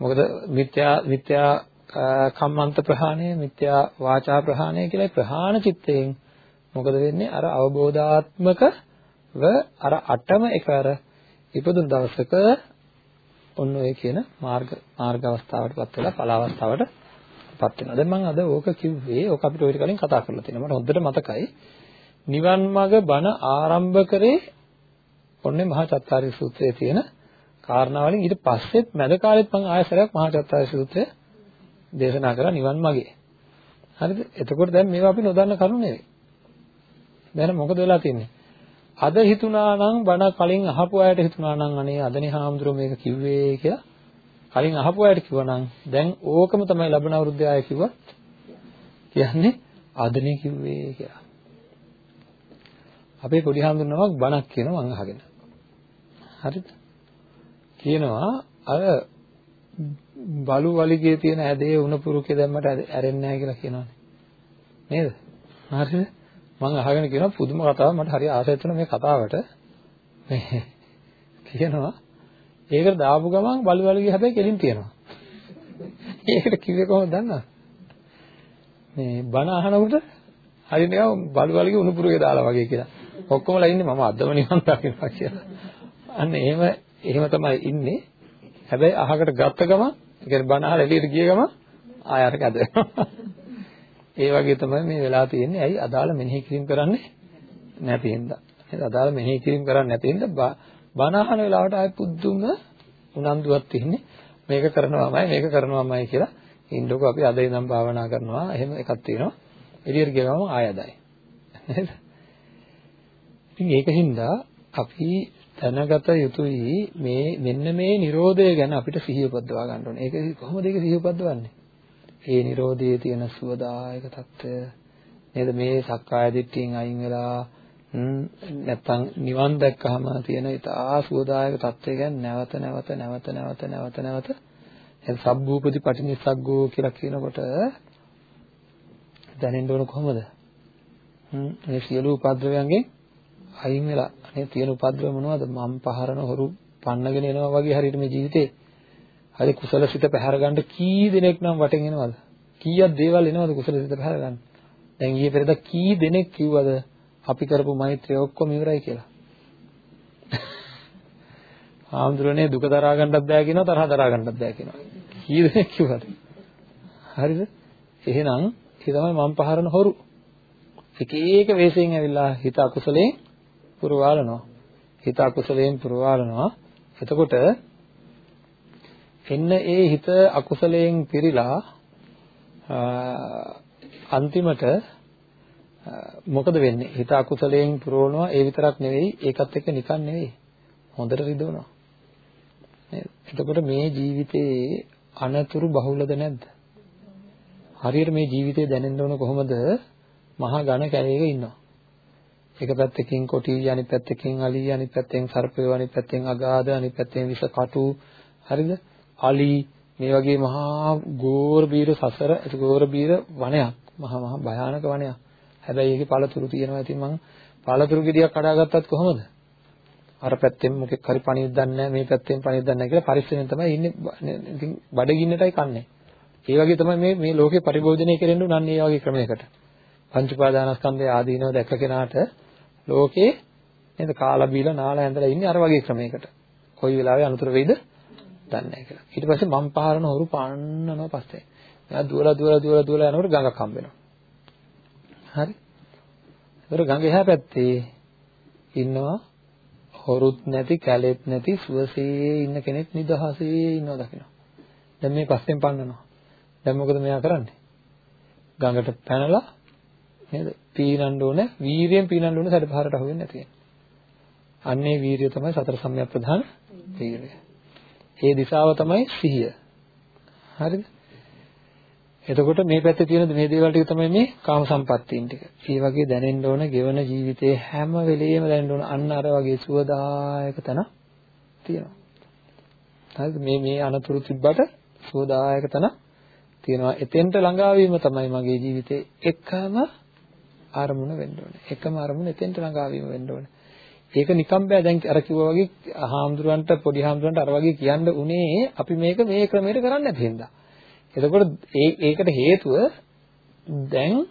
මොකද මිත්‍යා මිත්‍යා කම්මන්ත ප්‍රහාණය, මිත්‍යා වාචා ප්‍රහාණය කියලා ප්‍රහාණ චිත්තයෙන් මොකද වෙන්නේ? අර අවබෝධාත්මකව අර අටම එකවර ඉපදුන දවසක ඔන්න ඔය කියන මාර්ග මාර්ග අවස්ථාවටපත් වෙලා ඵල අවස්ථාවටපත් වෙනවා. දැන් මම අද ඕක කිව්වේ ඕක අපිට ඔය කලින් කතා කරලා තියෙනවා. මට හොඳට මතකයි. නිවන් මඟ බණ ආරම්භ කරේ ඔන්නේ මහා චත්තාරි සූත්‍රයේ තියෙන කාරණාවලින් ඊට පස්සෙත් මැද කාලෙත් මම ආයසරයක් මහා චත්තාරි සූත්‍රය දේශනා කරා නිවන් මාගේ. හරිද? එතකොට දැන් මේවා අපි නොදන්න කරුණු නෙවෙයි. දැන් මොකද වෙලා තියෙන්නේ? අද හිතුණා නම් බණ කලින් අහපු අයට හිතුණා නම් අනේ අදනේ හාමුදුරුවෝ මේක කිව්වේ කියලා කලින් අහපු අයට කිව්වා නම් දැන් ඕකම තමයි ලබන අවුරුද්දේ ආයෙ කිව්වත් කියන්නේ අදනේ කිව්වේ කියලා. අපේ පොඩි හාමුදුරුවෝ බණක් කියනවා මං අහගෙන. හරිද? කියනවා අර බලු වලිගේ තියෙන ඇදේ උණ පුරුකේ දැම්මට ඇරෙන්නේ නැහැ කියලා කියනවානේ. නේද? හරිද? මම අහගෙන කියනවා පුදුම කතාවක් මට හරි ආසයි තුන මේ කතාවට. මේ කියනවා ඒකට දාපු ගමන් බලු වලිගේ හැබැයි කෙලින් තියෙනවා. ඒකට කිව්වේ කොහොමද දන්නවද? මේ බණ අහනකොට හරි නිකන් බලු වලිගේ උණු පුරුකේ දාලා වගේ කියලා. ඔක්කොමලා ඉන්නේ මම අදම නිවන් දකින්නවා කියලා. අන්න එහෙම එහෙම තමයි ඉන්නේ. හැබැයි අහකට ගත්ත ගමන් ඒ කියන්නේ බණ අහලා එළියට ගිය ගමන් ආය අරක ඇද ඒ වගේ තමයි මේ වෙලා තියෙන්නේ. ඇයි අදාළ මෙනෙහි කිරීම කරන්නේ නැති හින්දා. නේද? අදාළ මෙනෙහි කිරීම කරන්නේ නැති හින්දා බණ අහන වෙලාවට ආය පුදුම උනන්දුවක් තියෙන්නේ. මේක කරනවාමයි මේක කරනවාමයි කියලා ඉන්නකො අපි අද ඉඳන් භාවනා කරනවා. එහෙම එකක් තියෙනවා. එළියට ගියවම ආයදයි. නේද? ඉතින් ඒකින්ද අපි දැනගත යුතුයි මේ මෙන්න මේ Nirodha ගැන අපිට සිහිය උපදවා ගන්න ඕනේ. ඒක කොහොමද ඒක සිහිය උපදවන්නේ? ඒ Nirodhaයේ තියෙන සුවදායක తত্ত্বය නේද මේ සක්කාය දිට්ඨියෙන් අයින් වෙලා නැත්තම් නිවන් දැක්කහම තියෙන ඉතා සුවදායක తত্ত্বය ගැන නැවත නැවත නැවත නැවත නැවත නැවත එහෙනම් සබ්බූපති පටිනිස්සග්ගෝ කියලා කියනකොට දැනෙන්න ඕන කොහොමද? මේ සියලු උපද්‍රවයන්ගෙන් අයින් වෙලා අනේ තියෙන උපද්‍රව මොනවද? මම් පහරන හොරු පන්නගෙන එනවා වගේ හරියට මේ ජීවිතේ හරි කුසල සිත පැහැර ගන්න කී දෙනෙක් නම් වටෙන් එනවද? කීයක් දේවල් එනවද කුසල සිත පැහැර ගන්න? දැන් ඊයේ පෙරේද කී දෙනෙක් කිව්වද අපි කරපු මෛත්‍රිය ඔක්කොම ඉවරයි කියලා? ආම්දුරනේ දුක දරා ගන්නත් බෑ කියනවා තරහ දරා ගන්නත් බෑ කියනවා. කී දෙනෙක් කිව්වද? හරිද? එහෙනම් ඒ තමයි මම පහරන හොරු. එක එක වෙස්යෙන් ඇවිල්ලා හිත අකුසලයෙන් පුරවාලනවා. හිත අකුසලයෙන් පුරවාලනවා. එතකොට එන්න ඒ හිත අකුසලයෙන් පිරීලා අන්තිමට මොකද වෙන්නේ? හිත අකුසලයෙන් පුරවනවා ඒ විතරක් නෙවෙයි ඒකත් එක්ක නිකන් නෙවෙයි. හොඳට රිදවනවා. නේද? එතකොට මේ ජීවිතේ අනතුරු බහුලද නැද්ද? හරියට මේ ජීවිතේ දැනෙන්න ඕන කොහොමද? මහා ඝන කැලේක ඉන්නවා. එක පැත්තකින් කොටි අනිත් පැත්තකින් අලි අනිත් පැත්තෙන් සර්පය අනිත් පැත්තෙන් අගාධ අනිත් පැත්තෙන් විස කටු හරිද? අලි මේ වගේ මහා ගෝර බීර සසර ගෝර බීර වනයක් මහා මහා භයානක වනයක්. හැබැයි ඒකේ පළතුරු තියෙනවා. ඉතින් මං පළතුරු ගෙඩියක් කඩාගත්තත් කොහොමද? අර පැත්තෙන් මොකෙක් හරි පණිවිඩ දන්නේ නැහැ මේ පැත්තෙන් පණිවිඩ දන්නේ නැහැ කියලා පරිස්සමෙන් තමයි ඉන්නේ. ඉතින් බඩගින්නටයි කන්නේ. ඒ වගේ තමයි මේ මේ ලෝකේ පරිභෝජනය කෙරෙන්න උනන්නේ ඒ වගේ ක්‍රමයකට. පංච උපාදානස්කන්ධය ආදීනව දැක්ක කෙනාට ලෝකේ නේද කාලා බීලා නාලා ඇඳලා ඉන්නේ අර වගේ ක්‍රමයකට. කොයි වෙලාවෙ අනුතර වෙයිද දන්නේ නැහැ කියලා. ඊට පස්සේ මම් පහරන හොරු පාන්නනවා පස්සේ. එයා දුවලා දුවලා දුවලා දුවලා යනකොට ගඟක් හම්බ වෙනවා. හරි. ඒතර ගඟ එහා පැත්තේ ඉන්නවා හොරුත් නැති කැලෙත් නැති සුවසේ ඉන්න කෙනෙක් නිදහසේ ඉන්නවා දකින්න. දැන් මේ පස්සෙන් පන්නනවා. දැන් මොකද මෙයා කරන්නේ? ගඟට පැනලා නේද? පීනන්න ඕනේ, වීරියෙන් පීනන්න ඕනේ සැඩ පහරට අහු වෙන්නේ නැති. අන්නේ වීරිය තමයි සතර සම්‍යක් ප්‍රධාන වීරිය. ඒ දිශාව තමයි සිහිය. හරිද? එතකොට මේ පැත්තේ තියෙන මේ දේවල් ටික තමයි මේ කාම සම්පත්තීන් ටික. ඒ වගේ දැනෙන්න ඕන ගෙවන ජීවිතේ හැම වෙලෙම දැනෙන්න ඕන අන්න අර වගේ සුවදායක තන තියෙනවා. හරිද? මේ මේ අනතුරු තිබ්බට සුවදායක තන තියෙනවා. එතෙන්ට ළඟාවීම තමයි මගේ ජීවිතේ එකම අරමුණ වෙන්න ඕනේ. එකම අරමුණ එතෙන්ට ළඟාවීම වෙන්න ඕනේ. ඒක නිකම් බෑ දැන් අර කිව්වා වගේ හාමුදුරන්ට පොඩි හාමුදුරන්ට අර වගේ කියන්න උනේ අපි මේක මේ ක්‍රමයට කරන්නේ නැති හින්දා. එතකොට ඒ ඒකට හේතුව දැන්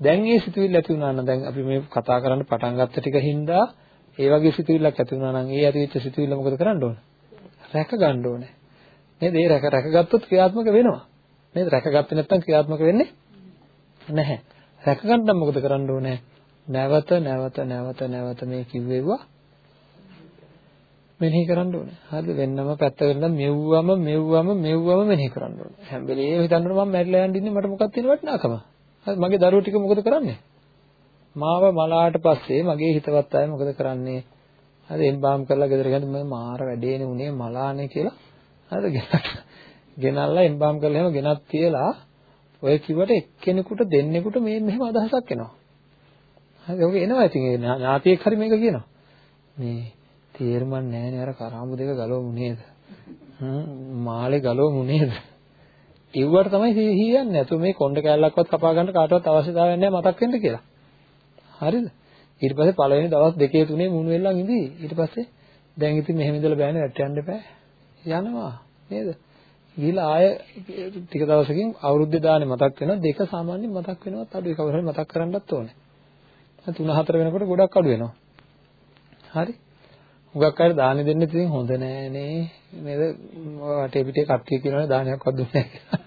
දැන් ඒ සිතුවිල්ල ඇති වුණා නම් දැන් අපි මේ කතා කරන්න පටන් ගත්ත ටික හින්දා ඒ වගේ සිතුවිල්ලක් ඇති වුණා නම් ඒ ඇතිවෙච්ච සිතුවිල්ල මොකද කරන්න ඕන? රැක ගන්න ඕනේ. නේද? ඒ රැක රැකගත්තොත් ක්‍රියාත්මක වෙනවා. නේද? රැකගත්තේ නැත්නම් ක්‍රියාත්මක වෙන්නේ නැහැ. රැක ගන්න මොකද කරන්න ඕනේ? නැවත නැවත නැවත නැවත මේ කිව්වෙව්වා මෙනෙහි කරන්න ඕනේ. හරිද? වෙන්නම පැත්ත වෙන්න මෙව්වම මෙව්වම මෙව්වම මෙනෙහි කරන්න ඕනේ. හැම වෙලේම හිතන්න ඕනේ මම මැරිලා යන්න ඉන්නේ මට මොකක්ද තියෙන වටිනාකම? හරි මගේ දරුවෝ ටික මොකද කරන්නේ? මාව මලාට පස්සේ මගේ හිතවත් අය මොකද කරන්නේ? හරි එම්බාම් කරලා ගෙදර ගිහින් මම මාර වැඩේනේ උනේ මලානේ කියලා. හරිද? ගෙනල්ලා එම්බාම් කරලා එහෙම ගෙනත් තියලා ඔය කිව්වට එක්කෙනෙකුට දෙන්නෙකුට මේ මෙහෙම අදහසක් එනවා. හරි ඔක එනවා ඉතින් ඒ ඥාතියෙක් හරි මේක කියනවා. මේ තේරුම් නැහැ අර කරාඹු දෙක ගලවමු නේද? මාලේ ගලවමු නේද? ඉව්වට තමයි හීයන්නේ. නැතු මේ කොණ්ඩ කැල්ලක්වත් කපා ගන්න කාටවත් අවශ්‍යතාවයක් නැහැ මතක් වෙන්න කියලා. හරිද? ඊට පස්සේ පළවෙනි දවස් දෙකේ තුනේ මුණු වෙල්ලන් ඉඳී. ඊට පස්සේ දැන් ඉතින් මෙහෙම ඉඳලා බෑනේ රැට යන්න එපා. යනවා නේද? ගිහලා ආය ටික දවසකින් අවුරුද්දේ දානේ මතක් වෙනවා. දෙක සාමාන්‍යයෙන් මතක් වෙනවත් අඩුයි. කවුරු හරි මතක් කරන්නත් ඕනේ. තුන හතර වෙනකොට ගොඩක් අඩු වෙනවා. හරි? හුඟක් අය දානෙ දෙන්න ඉතින් හොඳ නෑනේ නේද වටේ පිටේ කට්ටිය කියනවනේ දානයක්වත් දුන්නේ නැහැ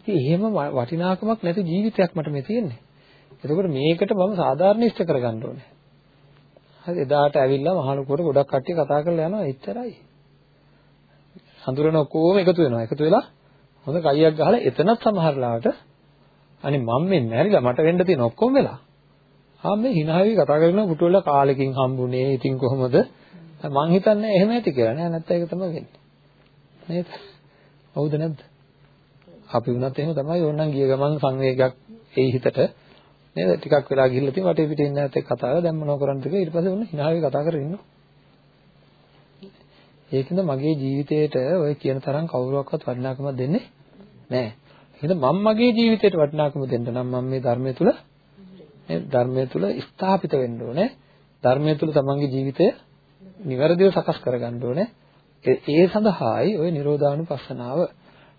ඉතින් එහෙම වටිනාකමක් නැති ජීවිතයක් මට මේ තියෙන්නේ එතකොට මේකට මම සාධාරණ ඉෂ්ට කරගන්න ඕනේ හරි එදාට ඇවිල්ලා මහලුකුවට ගොඩක් කට්ටිය කතා කරලා යනවා එච්චරයි හඳුරන ඔක්කොම එකතු වෙනවා. එකතු වෙලා හොඳ කයියක් ගහලා එතනත් සමහර ලාවට අනේ මම මේ මැරිලා මට වෙන්න තියෙන ඔක්කොම වෙලා. ආ මේ hinawi කතා කරන පුටුවල කාලෙකින් හම්බුනේ. ඉතින් කොහොමද? මං හිතන්නේ එහෙම ඇති කියලා නෑ. නැත්නම් ඒක තමයි වෙන්නේ. නේද? හවුද නැද්ද? අපි වුණත් එහෙම තමයි ඕනනම් ගිය ගමන් සංවේගයක් ඒ හිතට නේද? ටිකක් වෙලා ගිහිල්ලා තියෙන වටේ පිටින් ඉන්න ඇත්ත කතා කරලා දැන් මොනව කරන්නද කියලා ඊට පස්සේ ඔන්න hinawi කතා කරගෙන ඉන්නවා. ඒකින්ද මගේ ජීවිතේට ඔය කියන තරම් කවුරුවක්වත් වටිනාකමක් දෙන්නේ නැහැ එහෙනම් මම මගේ ජීවිතේට වටිනාකම දෙන්න නම් මම මේ ධර්මය තුල ධර්මය තුල ස්ථාපිත වෙන්න ඕනේ. ධර්මය තුල තමන්ගේ ජීවිතය නිවැරදිව සකස් කරගන්න ඕනේ. ඒ සඳහායි ওই නිරෝධානුපස්සනාව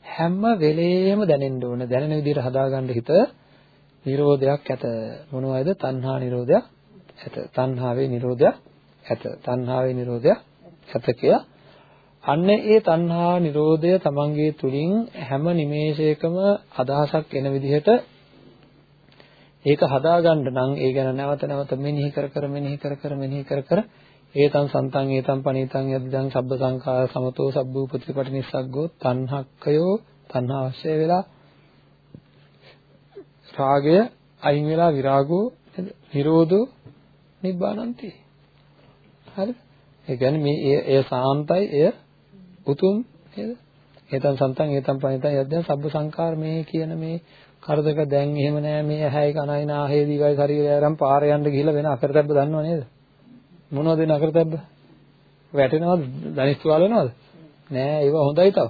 හැම වෙලේම දැනෙන්න ඕනේ. දැනෙන විදිහට හදාගන්න හිත නිරෝධයක් ඇත. මොනවද? තණ්හා නිරෝධයක් ඇත. තණ්හාවේ නිරෝධයක් ඇත. තණ්හාවේ නිරෝධයක් ඇත කියලා අන්න ඒ තණ්හා නිරෝධය තමන්ගේ තුලින් හැම නිමේෂයකම අදහසක් එන විදිහට ඒක හදාගන්න නම් ඒ ගැන නැවත නැවත මෙනෙහි කර කර මෙනෙහි කර කර මෙනෙහි කර කර ඒතං සන්තං ඒතං පනීතං යද්දං සබ්බ සංඛාර සමතෝ සබ්බූපතිපටි නිස්සග්ගෝ තණ්හක්කයෝ තණ්හා අවශ්‍ය වෙලා රාගය අයින් වෙලා විරාගෝ නිරෝධෝ නිබ්බානන්ති. හරි? ඒ කියන්නේ මේ එය සාන්තයි එය උතුම් නේද? ඒතං සන්තං ඒතං පනීතං යද්දං සබ්බ සංඛාර මේ කියන මේ කරදක දැන් එහෙම නෑ මේ ඇහැයි කනයි නාහේ දිවයි ශරීරය අරන් පාර යන්න ගිහිල්ලා වෙන අකරතැබ්බ දන්නව නේද? මොනවද වෙන අකරතැබ්බ? වැටෙනවද? දනිස්සු වල වෙනවද නෑ ඒව හොඳයි තව.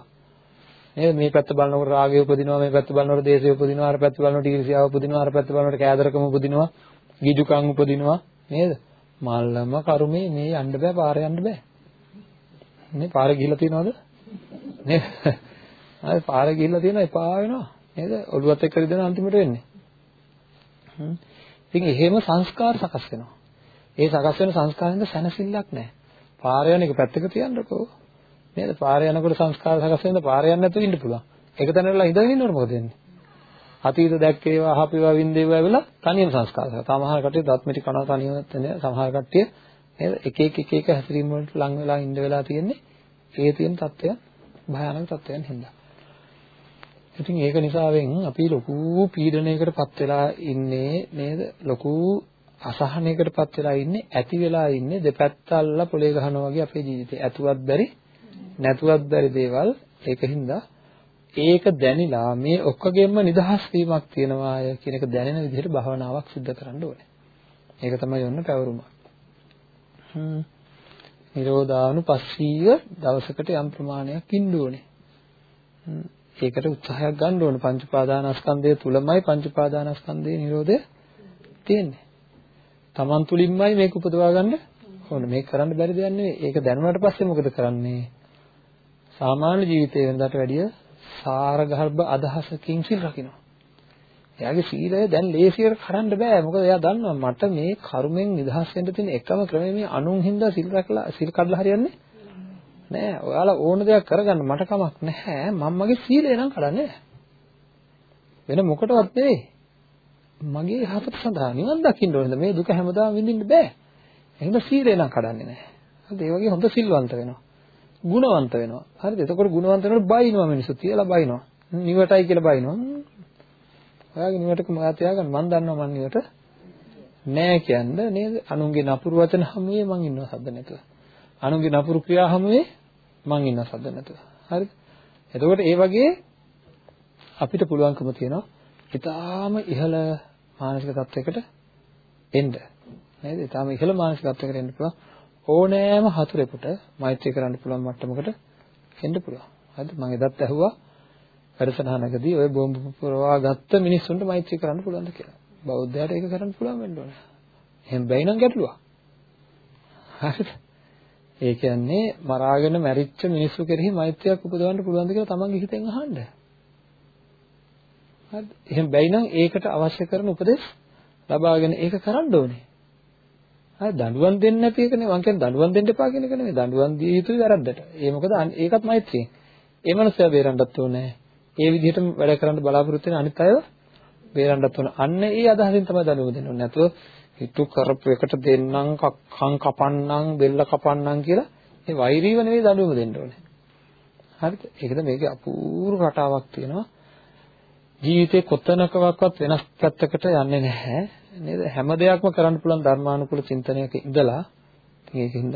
නේද? මේ පැත්ත බලනකොට රාගය උපදිනවා මේ පැත්ත බලනකොට දේශය උපදිනවා අර පැත්ත බලනකොට ඊර්ෂ්‍යාව උපදිනවා අර පැත්ත බලනකොට කෑදරකම උපදිනවා ගිජුකම් උපදිනවා නේද? මල්ලම කරුමේ මේ යන්න බෑ පාර යන්න බෑ. මේ පාර ගිහිල්ලා තියනවද නේද ආයේ පාර ගිහිල්ලා තියෙනවා එපා වෙනවා නේද? ඔළුවත් එක්ක රිදෙන අන්තිමට වෙන්නේ. ඉතින් එහෙම සංස්කාර සකස් වෙනවා. ඒ සකස් වෙන සංස්කාරෙන්ද සැනසෙල්ලක් නැහැ. පාර යන එක පැත්තක තියන්නකෝ. නේද? පාර යනකොට සංස්කාර සකස් වෙනද පාර යන්නේ නැතුව ඉන්න පුළුවන්. ඒක තැනලා ඉඳගෙන ඉන්නකොට මොකද වෙන්නේ? අතීත දැක්කේවා අහපේවා වින්දේවා වෙලා තනියම සංස්කාර. සමහර කට්ටිය දත්මිටි කනවා තනියම නේද? සමහර කට්ටිය නේද? එක එක එක එක හැසිරීම වලට ලං වෙලා ඉඳ වෙලා තියෙන්නේ. ඒ තියෙන තත්ත්වයන් භයානක තත්ත්වයන් හින්දා. ඉතින් ඒක නිසාවෙන් අපි ලොකු පීඩනයකටපත් වෙලා ඉන්නේ නේද? ලොකු අසහනයකටපත් වෙලා ඉන්නේ ඇති වෙලා ඉන්නේ දෙපැත්තල්ලා පොලේ ගහනවා වගේ අපේ ජීවිතේ. ඇතුවත් බැරි නැතුවත් බැරි දේවල් ඒකින්ද ඒක දැනිලා මේ ඔක්කොගෙම නිදහස් වීමක් තියෙනවා කියන එක දැනෙන විදිහට භවනාවක් සිදු කරන්න ඕනේ. ඒක තමයි යොන්න පැවරුම. හ්ම්. නිරෝධානුපස්සීව දවසකට යම් ප්‍රමාණයක් ඉන්න ඕනේ. ඒකට උත්සාහයක් ගන්න ඕන පංච උපාදානස්කන්ධය තුලමයි පංච උපාදානස්කන්ධයේ Nirodha තියෙන්නේ. Taman තුලින්මයි මේක උපදවා ගන්න ඕන මේක කරන්න බැරි දෙයක් නෙවෙයි. ඒක දැනුණාට පස්සේ මොකද කරන්නේ? සාමාන්‍ය ජීවිතේ වෙනදාට වැඩිය සාරගර්භ අදහසකින් සිල් රකින්නවා. එයාගේ සීලය දැන් ලේසියට කරන්න බෑ. මොකද එයා දන්නවා මට මේ කර්මෙන් නිදහස් වෙන්න තියෙන එකම ක්‍රමය මේ අනුන් හින්දා සිල් රැකලා සිල් කඩලා හරියන්නේ නෑ. ඔයාලා ඕන දෙයක් කරගන්න මට කමක් නැහැ. මම මගේ සීලය නම් කඩන්නේ නෑ. වෙන මොකටවත් නෙවෙයි. මගේ යහපත සඳහා නිවන් දකින්න ඕනද මේ දුක හැමදාම විඳින්න බෑ. එහෙනම් සීලය නම් කඩන්නේ නෑ. හරිද? ඒ වගේ හොඳ සිල්වන්ත වෙනවා. ගුණවන්ත වෙනවා. හරිද? එතකොට ගුණවන්ත වෙනකොට බයිනවා මිනිස්සු තියලා බයිනවා. නිවටයි කියලා බයිනවා. ඔයාගේ නිවටක මා තියාගන්න මම දන්නවා මං නිවට නෑ කියන්නේ නේද? අනුන්ගේ නපුරු වචන හැමුවේ මං ඉන්නවා සද්ද නැතුව. අනුන්ගේ නපුරු ක්‍රියා හැමුවේ මං ඉන්නවා සද්ද නැතුව. හරිද? එතකොට ඒ වගේ අපිට පුළුවන්කම තියෙනවා ඊටාම ඉහළ මානසික තත්වයකට එන්න. නේද? ඊටාම ඉහළ මානසික තත්වයකට එන්න පුළුවන් ඕනෑම හතුරෙකුට මෛත්‍රී කරන්න පුළුවන් මට්ටමකට එන්න පුළුවන්. හරිද? මම එදත් ඇහුවා වැඩසටහනකදී ওই බෝම්බ පුරවා ගත්ත මිනිස්සුන්ට මෛත්‍රී කරන්න පුළුවන්ද කියලා. බෞද්ධයාට ඒක කරන්න පුළුවන් වෙන්න ඕනේ. එහෙම බැයි නම් ගැටලුවක්. හරිද? ඒ කියන්නේ මරාගෙන මැරිච්ච මිනිස්සු කෙරෙහි මෛත්‍රියක් උපදවන්න පුළුවන්ද කියලා තමන්ගේ හිතෙන් අහන්න. හරිද? එහෙම බැයි නම් ඒකට අවශ්‍ය කරන උපදෙස් ලබාගෙන ඒක කරන්න ඕනේ. හරි දඬුවම් දෙන්නේ නැති එකනේ මං කියන්නේ දඬුවම් දෙන්න එපා කියන එක නෙමෙයි දඬුවම් දිය යුතුයි වැරද්දට. ඒ මොකද ඒකත් මෛත්‍රියෙන්. ඒ මනුස්සයා බේරන්නත් ඕනේ. ඒ විදිහටම වැඩ කරන්න බලාපොරොත්තු වෙන අනිත් අයව බේරන්නත් ඕන. අන්න ඒ අදහසින් තමයි දඬුවම දෙන්න ඕනේ. නැතුව හිතු කරපු එකට දෙන්නම් කක්කම් කපන්නම් බෙල්ල කපන්නම් කියලා ඒ වෛරීව නෙවෙයි දඬුවම දෙන්න ඕනේ. හරිද? ඒකද මේකේ අපූර්ව රටාවක් තියෙනවා. ජීවිතේ කොතනකවත් වෙනස් පැත්තකට යන්නේ නැහැ. නේද? හැම දෙයක්ම කරන්න පුළුවන් ධර්මානුකූල චින්තනයක ඉඳලා ඉතින් ඒකින්ද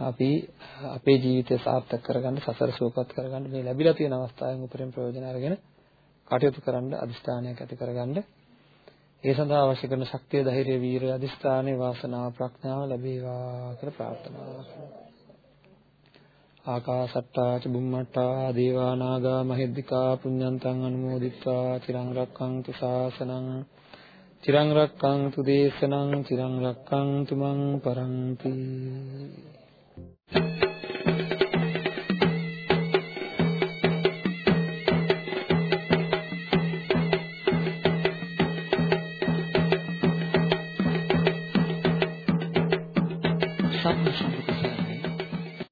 අපි අපේ ජීවිතය සාර්ථක කරගන්න සසර සුවපත් කරගන්න මේ ලැබිලා තියෙන අවස්ථාවෙන් උපරිම ප්‍රයෝජන අරගෙන කටයුතු කරන්න අදිස්ථානයක් ඇති කරගන්න. ඒ සඳහා අවශ්‍ය කරන ශක්තිය ධෛර්යය වීරිය අදිස්ථානේ වාසනාව ප්‍රඥාව ලැබේවා කියලා ප්‍රාර්ථනා කරනවා. ආකාසට්ටා ච බුම්මට්ටා දේවා නාග මහිද්దికා පුඤ්ඤන්තං අනුමෝදිත්වා චිරං රක්ඛන්තු ශාසනං චිරං රක්ඛන්තු දේශනං චිරං රක්ඛන්තු මං පරන්ති. うん。